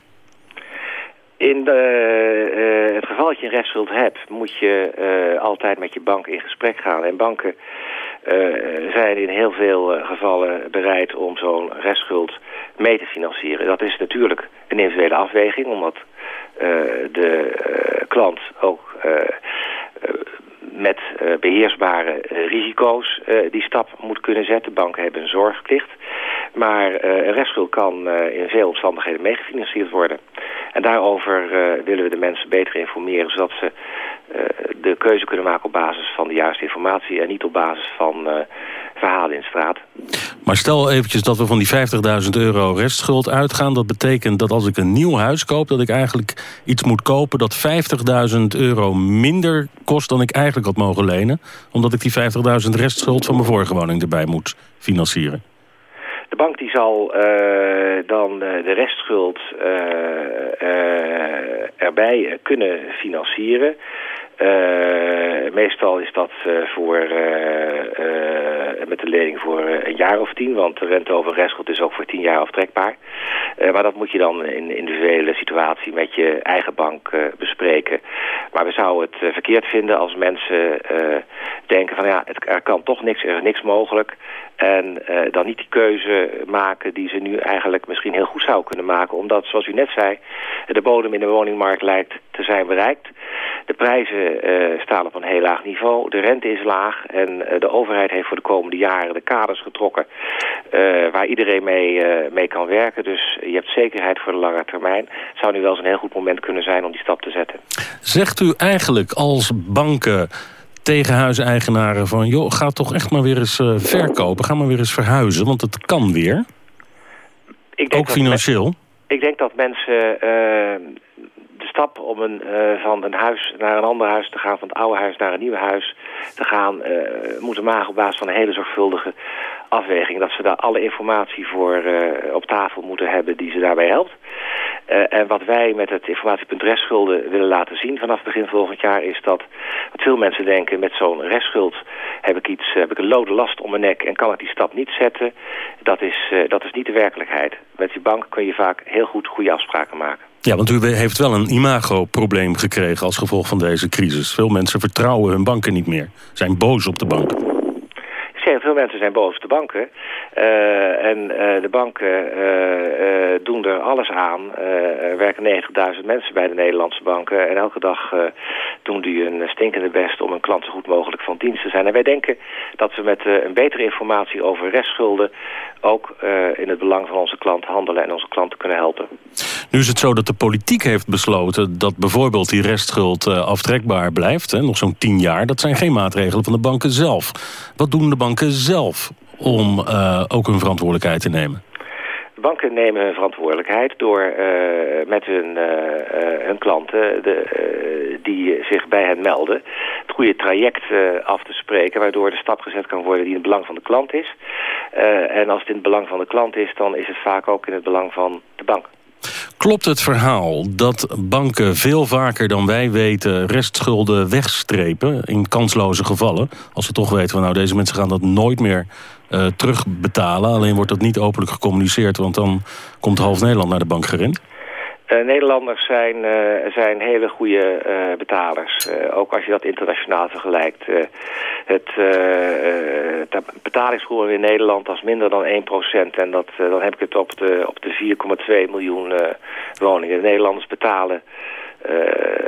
In de, uh, het geval dat je een restschuld hebt, moet je uh, altijd met je bank in gesprek gaan. En banken zijn in heel veel gevallen bereid om zo'n restschuld mee te financieren. Dat is natuurlijk een individuele afweging, omdat de klant ook met beheersbare risico's die stap moet kunnen zetten. Banken hebben een zorgplicht. Maar een restschuld kan in veel omstandigheden meegefinancierd worden. En daarover willen we de mensen beter informeren... zodat ze de keuze kunnen maken op basis van de juiste informatie... en niet op basis van verhalen in straat. Maar stel eventjes dat we van die 50.000 euro restschuld uitgaan. Dat betekent dat als ik een nieuw huis koop... dat ik eigenlijk iets moet kopen dat 50.000 euro minder kost... dan ik eigenlijk had mogen lenen. Omdat ik die 50.000 restschuld van mijn vorige woning erbij moet financieren. De bank die zal uh, dan de restschuld uh, erbij kunnen financieren. Meestal is dat voor, met de lening voor een jaar of tien, want de rente over restschuld is ook voor tien jaar aftrekbaar. maar dat moet je dan in individuele situatie met je eigen bank bespreken. Maar we zouden het verkeerd vinden als mensen denken van ja, het, er kan toch niks, er is niks mogelijk. En dan niet die keuze maken die ze nu eigenlijk misschien heel goed zou kunnen maken. Omdat, zoals u net zei, de bodem in de woningmarkt lijkt te zijn bereikt. De prijzen uh, staan op een heel laag niveau. De rente is laag. En uh, de overheid heeft voor de komende jaren de kaders getrokken... waar iedereen mee, mee kan werken. Dus je hebt zekerheid voor de lange termijn. Het zou nu wel eens een heel goed moment kunnen zijn om die stap te zetten. Zegt u eigenlijk als banken tegen huiseigenaren van... joh, ga toch echt maar weer eens uh, verkopen. Ga maar weer eens verhuizen, want het kan weer. Ik denk Ook financieel. ik denk dat mensen uh, stap om een, uh, van een huis naar een ander huis te gaan... van het oude huis naar een nieuw huis te gaan... moeten maken op basis van een hele zorgvuldige afweging. Dat ze daar alle informatie voor op tafel moeten hebben die ze daarbij helpt. Uh, en wat wij met het informatiepunt restschulden willen laten zien vanaf begin volgend jaar is dat wat veel mensen denken met zo'n restschuld heb ik iets, heb ik een lode last om mijn nek en kan ik die stap niet zetten. Dat is, uh, dat is niet de werkelijkheid. Met die bank kun je vaak heel goed goede afspraken maken. Ja, want u heeft wel een imagoprobleem gekregen als gevolg van deze crisis. Veel mensen vertrouwen hun banken niet meer, zijn boos op de banken veel mensen zijn boven de banken. Uh, en uh, de banken uh, doen er alles aan. er werken 90.000 mensen bij de Nederlandse banken. En elke dag doen die een stinkende best om een klant zo goed mogelijk van dienst te zijn. En wij denken dat we met een betere informatie over restschulden... ook in het belang van onze klant handelen en onze klanten kunnen helpen. Nu is het zo dat de politiek heeft besloten dat bijvoorbeeld die restschuld aftrekbaar blijft. Hè, nog zo'n tien jaar. Dat zijn geen maatregelen van de banken zelf. Wat doen de banken zelf om uh, ook hun verantwoordelijkheid te nemen? Banken nemen hun verantwoordelijkheid door uh, met hun, hun klanten de, die zich bij hen melden... het goede traject af te spreken... waardoor de stap gezet kan worden die in het belang van de klant is. en als het in het belang van de klant is... dan is het vaak ook in het belang van de bank. Klopt het verhaal dat banken veel vaker dan wij weten... restschulden wegstrepen in kansloze gevallen? Als we toch weten van nou deze mensen gaan dat nooit meer uh, terugbetalen. Alleen wordt dat niet openlijk gecommuniceerd... want dan komt half Nederland naar de bank gerend. Uh, Nederlanders zijn, uh, zijn hele goede uh, betalers. ook als je dat internationaal vergelijkt. het betalingsvolume in Nederland is minder dan 1%. En dat, dan heb ik het op de, op de 4,2 miljoen woningen. De Nederlanders betalen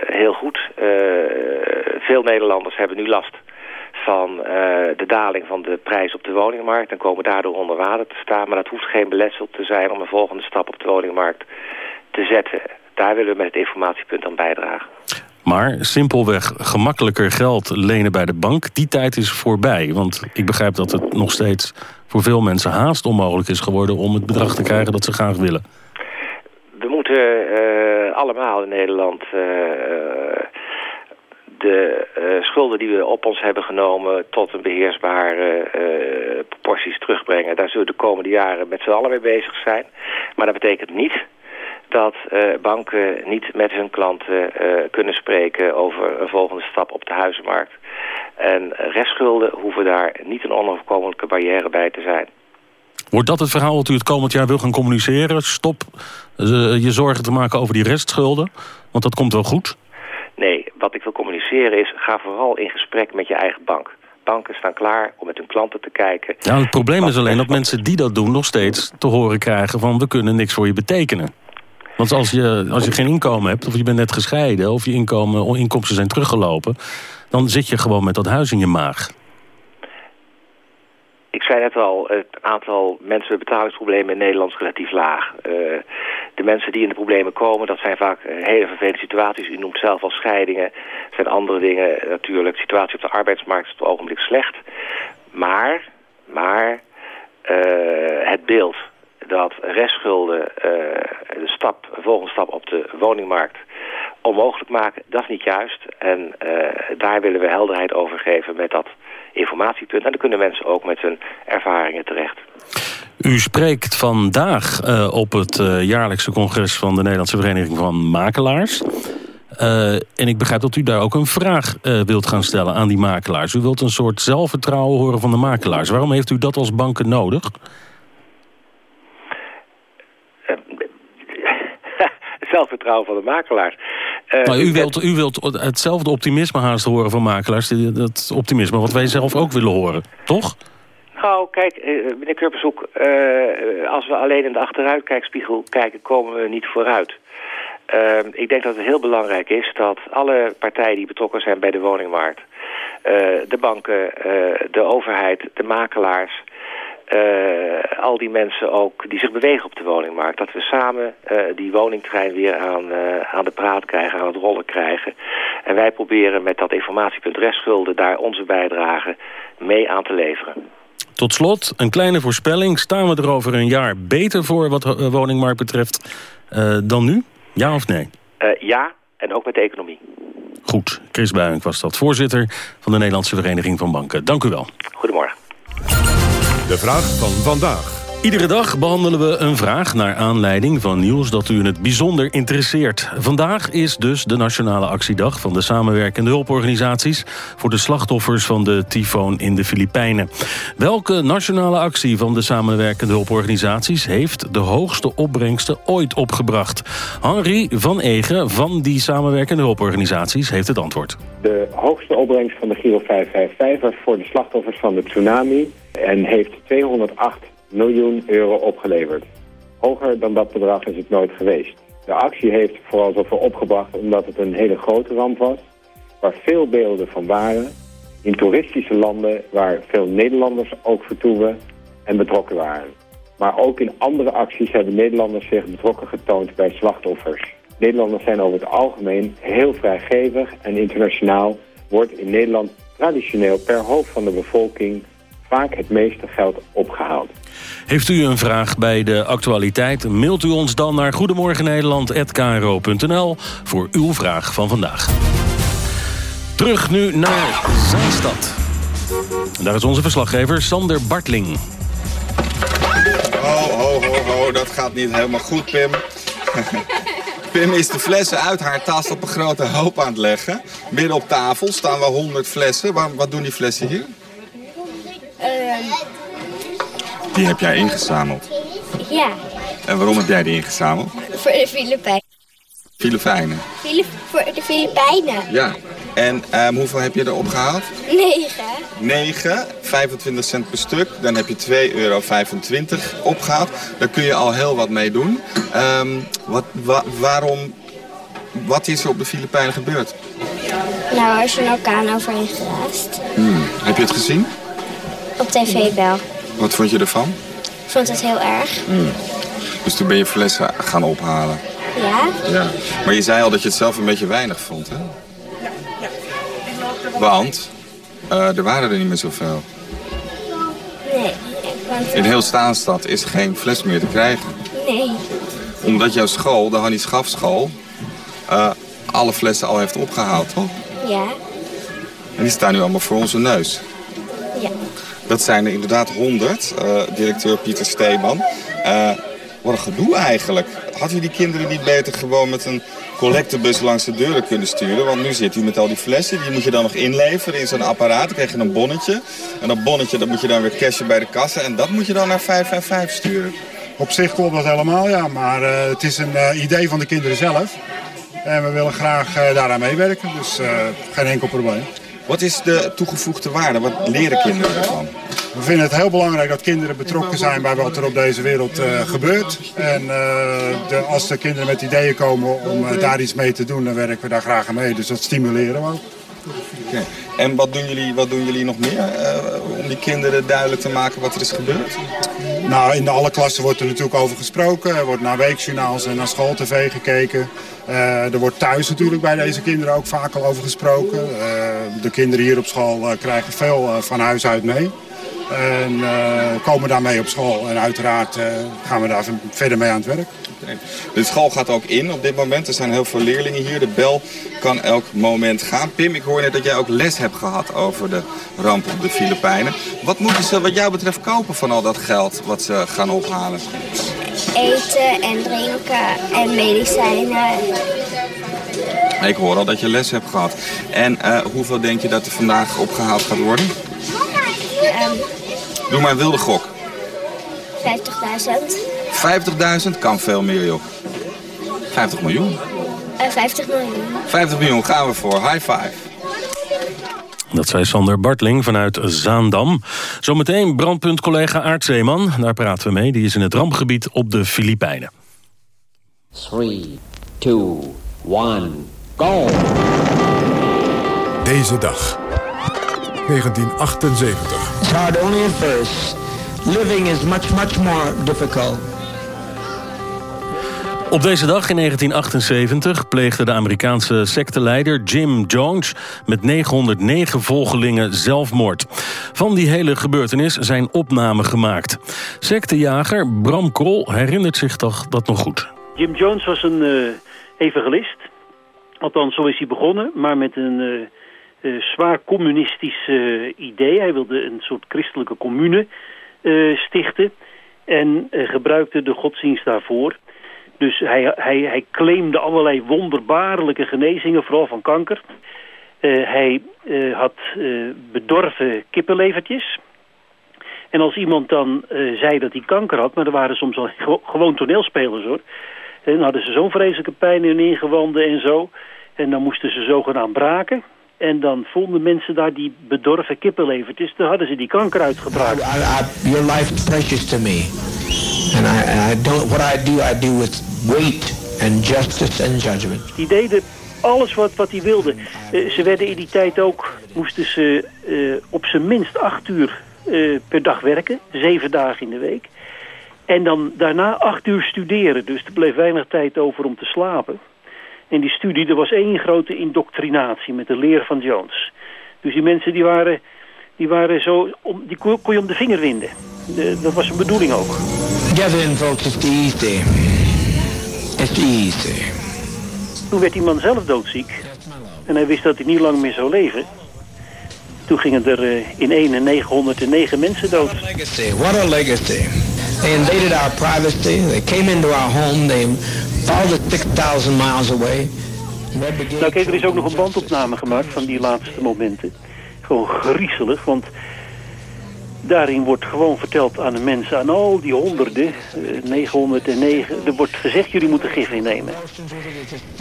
heel goed. veel Nederlanders hebben nu last van de daling van de prijs op de woningmarkt en komen daardoor onder water te staan. Maar dat hoeft geen beletsel te zijn om een volgende stap op de woningmarkt te zetten. Daar willen we met het informatiepunt aan bijdragen. Maar simpelweg gemakkelijker geld lenen bij de bank, die tijd is voorbij. Want ik begrijp dat het nog steeds voor veel mensen haast onmogelijk is geworden... om het bedrag te krijgen dat ze graag willen. We moeten uh, allemaal in Nederland... Uh, de uh, schulden die we op ons hebben genomen tot een beheersbare proporties terugbrengen. Daar zullen we de komende jaren met z'n allen mee bezig zijn. Maar dat betekent niet dat uh, banken niet met hun klanten kunnen spreken over een volgende stap op de huizenmarkt. En restschulden hoeven daar niet een onoverkomelijke barrière bij te zijn. Wordt dat het verhaal wat u het komend jaar wil gaan communiceren? Stop je zorgen te maken over die restschulden, want dat komt wel goed. Nee, wat ik wil communiceren is, ga vooral in gesprek met je eigen bank. banken staan klaar om met hun klanten te kijken. Nou, het probleem is alleen dat mensen die dat doen nog steeds te horen krijgen van we kunnen niks voor je betekenen. Want als je, als je geen inkomen hebt, of je bent net gescheiden... of je inkomen, inkomsten zijn teruggelopen... dan zit je gewoon met dat huis in je maag. Ik zei net al, het aantal mensen met betalingsproblemen in Nederland is relatief laag. Uh, de mensen die in de problemen komen, dat zijn vaak hele vervelende situaties. U noemt zelf al scheidingen. Er zijn andere dingen natuurlijk. De situatie op de arbeidsmarkt is op het ogenblik slecht. Maar, maar uh, het beeld dat restschulden uh, de, stap, de volgende stap op de woningmarkt onmogelijk maken, dat is niet juist. En daar willen we helderheid over geven met dat informatiepunt. En dan kunnen mensen ook met hun ervaringen terecht. U spreekt vandaag uh, op het jaarlijkse congres van de Nederlandse Vereniging van Makelaars. En ik begrijp dat u daar ook een vraag wilt gaan stellen aan die makelaars. U wilt een soort zelfvertrouwen horen van de makelaars. Waarom heeft u dat als banken nodig? Zelfvertrouwen van de makelaars. Uh, maar u wilt, u wilt hetzelfde optimisme haast horen van makelaars. Dat optimisme wat wij zelf ook willen horen, toch? Nou, kijk, uh, meneer Kurpershoek, uh, als we alleen in de achteruitkijkspiegel kijken, komen we niet vooruit. Ik denk dat het heel belangrijk is dat alle partijen die betrokken zijn bij de woningmarkt... de banken, de overheid, de makelaars al die mensen ook die zich bewegen op de woningmarkt. Dat we samen uh, die woningtrein weer aan, uh, aan de praat krijgen, aan het rollen krijgen. En wij proberen met dat informatiepunt restschulden daar onze bijdrage mee aan te leveren. Tot slot, een kleine voorspelling. Staan we er over een jaar beter voor wat woningmarkt betreft dan nu? Ja of nee? ja, en ook met de economie. Goed, Chris Buink was dat, voorzitter van de Nederlandse Vereniging van Banken. Dank u wel. Goedemorgen. De vraag van vandaag. Iedere dag behandelen we een vraag naar aanleiding van nieuws dat u in het bijzonder interesseert. Vandaag is dus de Nationale Actiedag van de samenwerkende hulporganisaties voor de slachtoffers van de tyfoon in de Filipijnen. Welke nationale actie van de samenwerkende hulporganisaties heeft de hoogste opbrengsten ooit opgebracht? Henri van Egen van die samenwerkende hulporganisaties heeft het antwoord. De hoogste opbrengst van de Giro 555 was voor de slachtoffers van de tsunami en heeft 208 miljoen euro opgeleverd. Hoger dan dat bedrag is het nooit geweest. De actie heeft vooral zoveel opgebracht omdat het een hele grote ramp was... waar veel beelden van waren... in toeristische landen waar veel Nederlanders ook vertoeven en betrokken waren. Maar ook in andere acties hebben Nederlanders zich betrokken getoond bij slachtoffers. Nederlanders zijn over het algemeen heel vrijgevig en internationaal wordt in Nederland traditioneel per hoofd van de bevolking vaak het meeste geld opgehaald. Heeft u een vraag bij de actualiteit? Mailt u ons dan naar goedemorgennederland.kro.nl voor uw vraag van vandaag. Terug nu naar Zaanstad. Daar is onze verslaggever Sander Bartling. Ho, ho, ho, ho, dat gaat niet helemaal goed, Pim. Pim is de flessen uit haar tas op een grote hoop aan het leggen. Midden op tafel staan wel honderd flessen. Wat doen die flessen hier? Die heb jij ingezameld? Ja. En waarom heb jij die ingezameld? Voor de Filipijnen. Filipijnen? Filip voor de Filipijnen. Ja. En um, hoeveel heb je erop gehaald? 9. 9, 25 cent per stuk. Dan heb je 2,25 euro opgehaald. Daar kun je al heel wat mee doen. Um, wat, wa waarom, wat is er op de Filipijnen gebeurd? Nou, er is een orkaan overheen geraast. Hmm. Heb je het gezien? Op tv wel. Wat vond je ervan? Ik vond het heel erg. Hmm. Dus toen ben je flessen gaan ophalen? Ja. ja. Maar je zei al dat je het zelf een beetje weinig vond, hè? Ja. ja. Want uh, er waren er niet meer zoveel. Nee. In heel Staanstad is geen fles meer te krijgen. Nee. Omdat jouw school, de Hannie Schafschool, uh, alle flessen al heeft opgehaald, toch? Ja. En die staan nu allemaal voor onze neus. Ja. Dat zijn er inderdaad 100, uh, directeur Pieter Steeman. Uh, wat een gedoe eigenlijk. Had u die kinderen niet beter gewoon met een collectebus langs de deuren kunnen sturen? Want nu zit u met al die flessen, die moet je dan nog inleveren in zo'n apparaat. Dan krijg je een bonnetje. En dat bonnetje dat moet je dan weer cashen bij de kassa. En dat moet je dan naar 555 sturen. Op zich klopt dat helemaal, ja. Maar uh, het is een idee van de kinderen zelf. En we willen graag daaraan meewerken. Dus geen enkel probleem. Wat is de toegevoegde waarde? Wat leren kinderen ervan? We vinden het heel belangrijk dat kinderen betrokken zijn bij wat er op deze wereld uh, gebeurt. En uh, de, als de kinderen met ideeën komen om uh, daar iets mee te doen, dan werken we daar graag aan mee. Dus dat stimuleren we ook. Okay. En wat doen, jullie, wat doen jullie nog meer om die kinderen duidelijk te maken wat er is gebeurd? Nou, in de alle klassen wordt er natuurlijk over gesproken. Er wordt naar weekjournaals en naar schooltv gekeken. er wordt thuis natuurlijk bij deze kinderen ook vaak al over gesproken. de kinderen hier op school krijgen veel van huis uit mee. En uh, komen daarmee op school. En uiteraard uh, gaan we daar verder mee aan het werk. Okay. De school gaat ook in op dit moment. Er zijn heel veel leerlingen hier. De bel kan elk moment gaan. Pim, ik hoor net dat jij ook les hebt gehad over de ramp op de Filipijnen. Wat moeten ze wat jou betreft kopen van al dat geld wat ze gaan ophalen? Eten en drinken en medicijnen. Ik hoor al dat je les hebt gehad. En uh, hoeveel denk je dat er vandaag opgehaald gaat worden? Um, Doe maar een wilde gok. 50.000. 50.000 kan veel meer, joh. 50 miljoen. Uh, 50 miljoen. 50 miljoen gaan we voor. High five. Dat zei Sander Bartling vanuit Zaandam. Zometeen brandpunt collega Aart Zeeman. Daar praten we mee. Die is in het rampgebied op de Filipijnen. 3, 2, 1, go! Deze dag. 1978. It's hard only at first. Living is much, much more difficult. Op deze dag in 1978 pleegde de Amerikaanse secteleider Jim Jones met 909 volgelingen zelfmoord. Van die hele gebeurtenis zijn opnamen gemaakt. Sectejager Bram Krol herinnert zich toch dat nog goed. Jim Jones was een uh, evangelist. Althans, zo is hij begonnen, maar met een... Uh, uh, zwaar communistisch idee. Hij wilde een soort christelijke commune uh, stichten en gebruikte de godsdienst daarvoor. Dus hij, hij, hij claimde allerlei wonderbaarlijke genezingen, vooral van kanker. hij had bedorven kippenlevertjes. En als iemand dan zei dat hij kanker had, maar er waren soms al gewoon toneelspelers hoor. En dan hadden ze zo'n vreselijke pijn in ingewanden en zo. En dan moesten ze zogenaamd braken. En dan vonden mensen daar die bedorven kippenlevertjes. Toen hadden ze die kanker uitgebraakt. I, I, your life is precious to me. And I, I don't, what I do, I do with weight and justice and judgment. Die deden alles wat, wat die wilden. Uh, ze werden in die tijd ook, moesten ze uh, op zijn minst acht uur uh, per dag werken. Zeven dagen in de week. En dan daarna acht uur studeren. Dus er bleef weinig tijd over om te slapen. En die studie, er was één grote indoctrinatie met de leer van Jones. Dus die mensen die waren, die waren zo, om, die kon je om de vinger winden. De, dat was een bedoeling ook. In folks, it's easy. It's easy. Toen werd die man zelf doodziek. En hij wist dat hij niet lang meer zou leven. Toen gingen er uh, in 1 909 mensen dood. What a legacy, what a legacy. They invaded our privacy, they came into our home, they followed 6,000 miles away. Nou kijk, er is ook nog een bandopname gemaakt van die laatste momenten. Gewoon griezelig, want daarin wordt gewoon verteld aan de mensen, aan al die honderden, eh, 909, er wordt gezegd, jullie moeten gif innemen.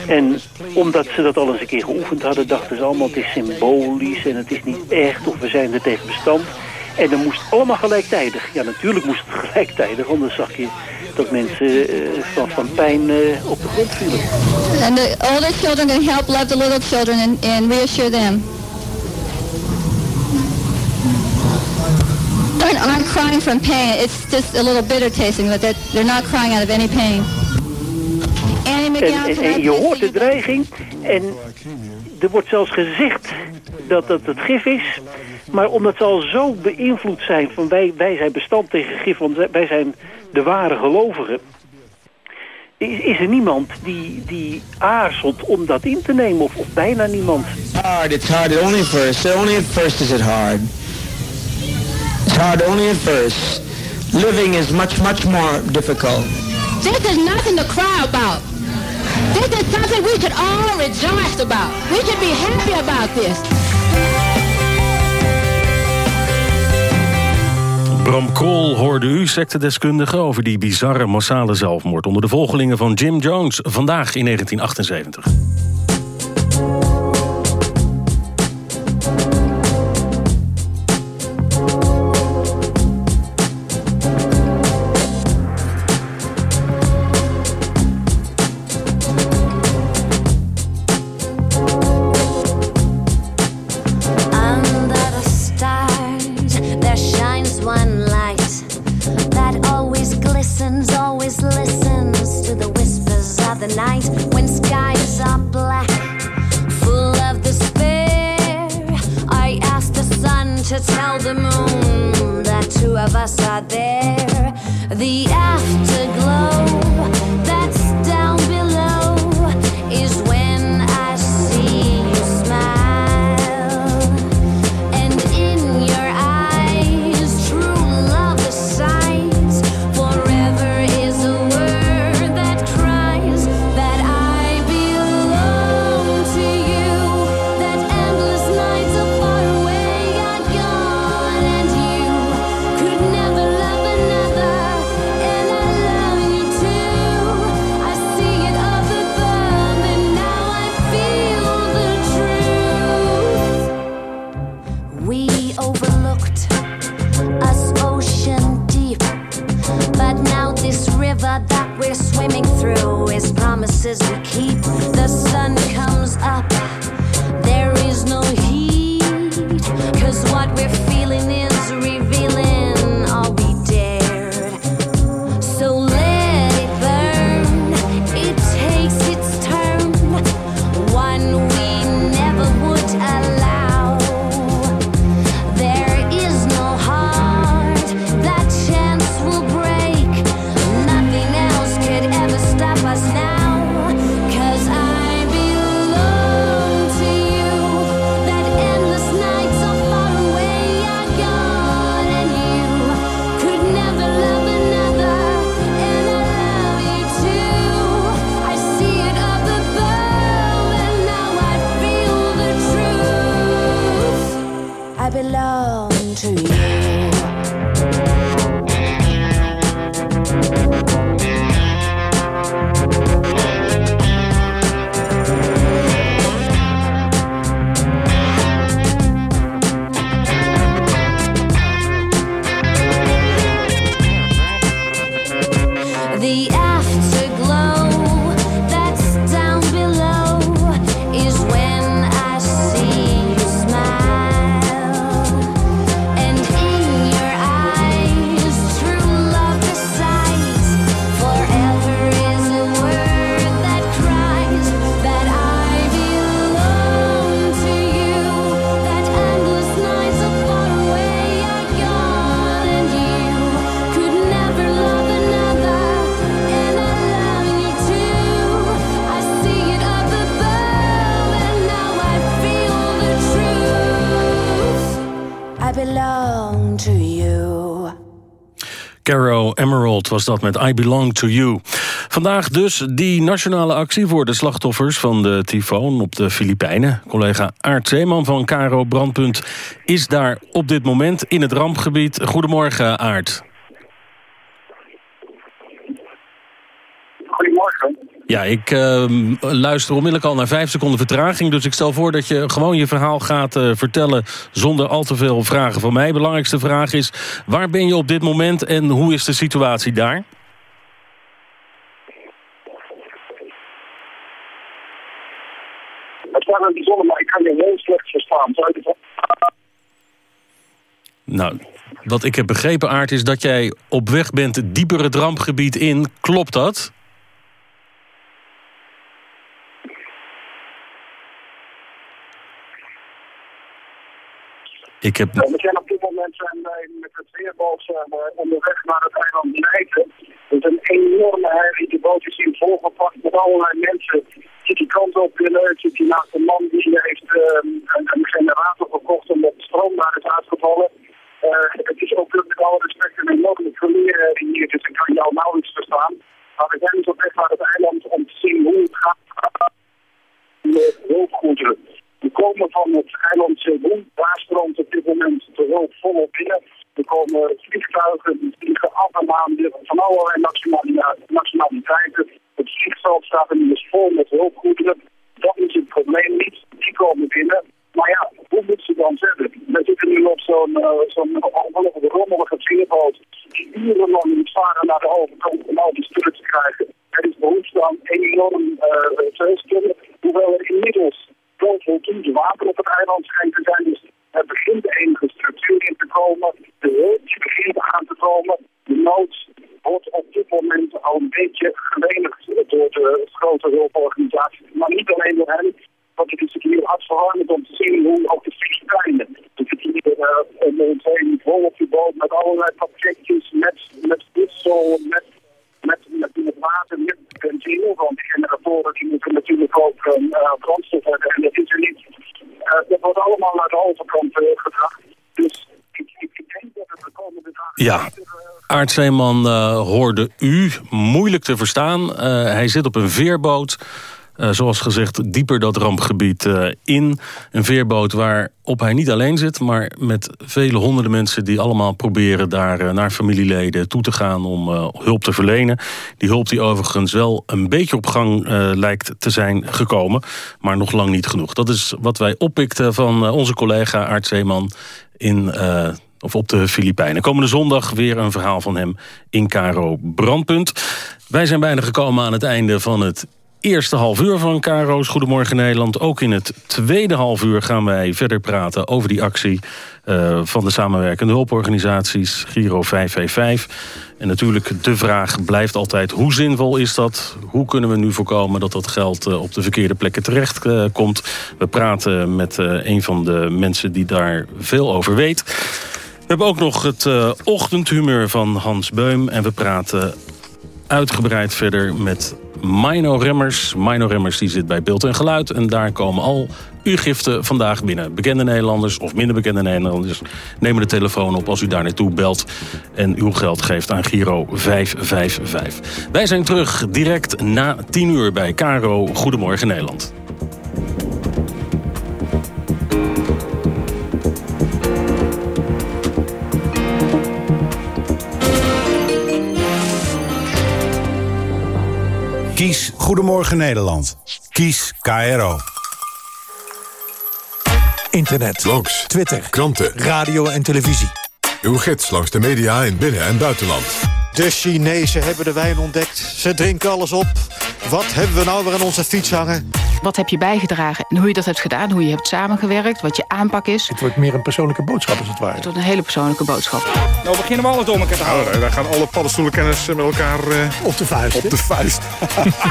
En omdat ze dat al eens een keer geoefend hadden, dachten ze allemaal, het is symbolisch en het is niet echt, of we zijn er tegen bestand. En dan moest allemaal gelijktijdig. Ja, natuurlijk moest het gelijktijdig, anders zag je dat mensen uh, van, pijn uh, op de grond vielen. And the older children can help love the little children and, and reassure them. They aren't crying from pain. It's just a little bitter tasting, but they're not crying out of any pain. En, en, en je hoort de dreiging en er wordt zelfs gezegd dat dat het gif is. Maar omdat ze al zo beïnvloed zijn van wij, wij zijn bestand tegen gif, want wij zijn de ware gelovigen. Is, is er niemand die, die aarzelt om dat in te nemen, of, of bijna niemand. Hard, it's hard, only at first, only at first is it hard. It's hard only at first. Living is much, much more difficult. This is nothing to cry about. This is something we should all rejoice about. We should be happy about this. Bram Krol hoorde u, sectedeskundige, over die bizarre massale zelfmoord onder de volgelingen van Jim Jones vandaag in 1978. Was dat met I Belong to You. Vandaag dus die nationale actie voor de slachtoffers van de tyfoon op de Filipijnen. Collega Aart Zeeman van Caro Brandpunt is daar op dit moment in het rampgebied. Goedemorgen Aart. Ja, ik uh, luister onmiddellijk al naar vijf seconden vertraging. Dus ik stel voor dat je gewoon je verhaal gaat uh, vertellen... zonder al te veel vragen van mij. Belangrijkste vraag is, waar ben je op dit moment... en hoe is de situatie daar? Het was een bijzonder, maar ik kan je heel slecht verstaan. Zou je het... Nou, wat ik heb begrepen, Aart, is dat jij op weg bent... dieper het rampgebied in. Klopt dat? Ik heb... We zijn op dit moment met het weerboot uh, onderweg naar het eiland Nijten. Het is een enorme herrie. De boot is hier volgepakt met allerlei mensen die die kant op willen. Zit hier naast een man die heeft uh, een, generator gekocht omdat de stroom daar is uitgevallen. Het is ook met alle respect een mogelijk verleer hier, dus ik kan jou nauwelijks verstaan. Maar we zijn dus op weg naar het eiland om te zien hoe het gaat met hulpgoederen. We komen van het eiland Cebu, daar stroomt op dit moment de hulp volop binnen. Er komen vliegtuigen die vliegen af en aan van allerlei nationaliteiten. Het vliegveld staat nu vol met hulpgoederen. Dat is het probleem niet. Die komen binnen. Maar ja, hoe moeten ze dan verder? We zitten nu op zo'n uh, rommelige veerboot die urenlang moet varen naar de overkant om al die spullen te krijgen. Er is behoefte aan enorm uh, hoewel er inmiddels voldoende water op het eiland schijnt te zijn. Dus er begint enige structuur in te komen. De hulp begint aan te komen. De nood wordt op dit moment al een beetje gelenigd door de grote hulporganisaties. Maar niet alleen door hen, want het is hier hartverwarmend om te zien hoe ook de Filipijnen. Je zit hier een twee vol op je boot met allerlei pakketjes, met, met voedsel, met, met, met water, met benzine. Want die generatoren die moeten natuurlijk ook uh, brandstof hebben en dat is er niet. Uh, dat wordt allemaal naar de overkant uh, gebracht. Dus ik, ik, ik denk dat het de komende dagen... Ja, Aart Zeeman uh, hoorde u, moeilijk te verstaan. Uh, hij zit op een veerboot, zoals gezegd dieper dat rampgebied in. Een veerboot waarop hij niet alleen zit... maar met vele honderden mensen die allemaal proberen... daar naar familieleden toe te gaan om hulp te verlenen. Die hulp die overigens wel een beetje op gang lijkt te zijn gekomen... maar nog lang niet genoeg. Dat is wat wij oppikten van onze collega Aart Zeeman... in of op de Filipijnen. Komende zondag weer een verhaal van hem in Caro Brandpunt. Wij zijn bijna gekomen aan het einde van het eerste half uur van Caro's Goedemorgen Nederland. Ook in het tweede half uur gaan wij verder praten over die actie... Uh, van de samenwerkende hulporganisaties Giro 555. En natuurlijk de vraag blijft altijd hoe zinvol is dat? Hoe kunnen we nu voorkomen dat dat geld uh, op de verkeerde plekken terecht uh, komt? We praten met een van de mensen die daar veel over weet... We hebben ook nog het ochtendhumeur van Hans Beum. En we praten uitgebreid verder met Mino Remmers. Mino Remmers die zit bij Beeld en Geluid. En daar komen al uw giften vandaag binnen. Bekende Nederlanders of minder bekende Nederlanders... nemen de telefoon op als u daar naartoe belt... en uw geld geeft aan Giro 555. Wij zijn terug direct na 10 uur bij Caro Goedemorgen Nederland. Kies Goedemorgen Nederland. Kies KRO. Internet, blogs, Twitter, kranten, radio en televisie. Uw gids langs de media in binnen- en buitenland. De Chinezen hebben de wijn ontdekt. Ze drinken alles op. Wat hebben we nou weer aan onze fiets hangen? Wat heb je bijgedragen en hoe je dat hebt gedaan, hoe je hebt samengewerkt, wat je aanpak is. Het wordt meer een persoonlijke boodschap als het ware. Het wordt een hele persoonlijke boodschap. Nou beginnen we alles door elkaar te houden. Nou, daar gaan alle paddenstoelenkennis met elkaar uh, op de vuist. Op de vuist.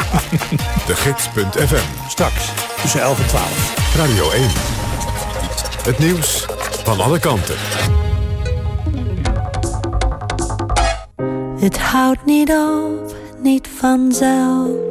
de gids.fm. Straks tussen 11 en 12. Radio 1. Het nieuws van alle kanten. Het houdt niet op, niet vanzelf.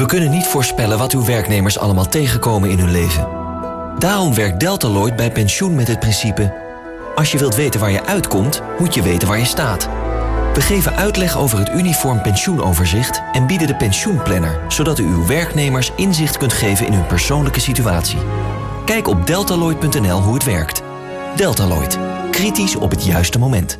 We kunnen niet voorspellen wat uw werknemers allemaal tegenkomen in hun leven. Daarom werkt Deltaloid bij pensioen met het principe... als je wilt weten waar je uitkomt, moet je weten waar je staat. We geven uitleg over het uniform pensioenoverzicht... en bieden de pensioenplanner... zodat u uw werknemers inzicht kunt geven in hun persoonlijke situatie. Kijk op deltaloid.nl hoe het werkt. Deltaloid. Kritisch op het juiste moment.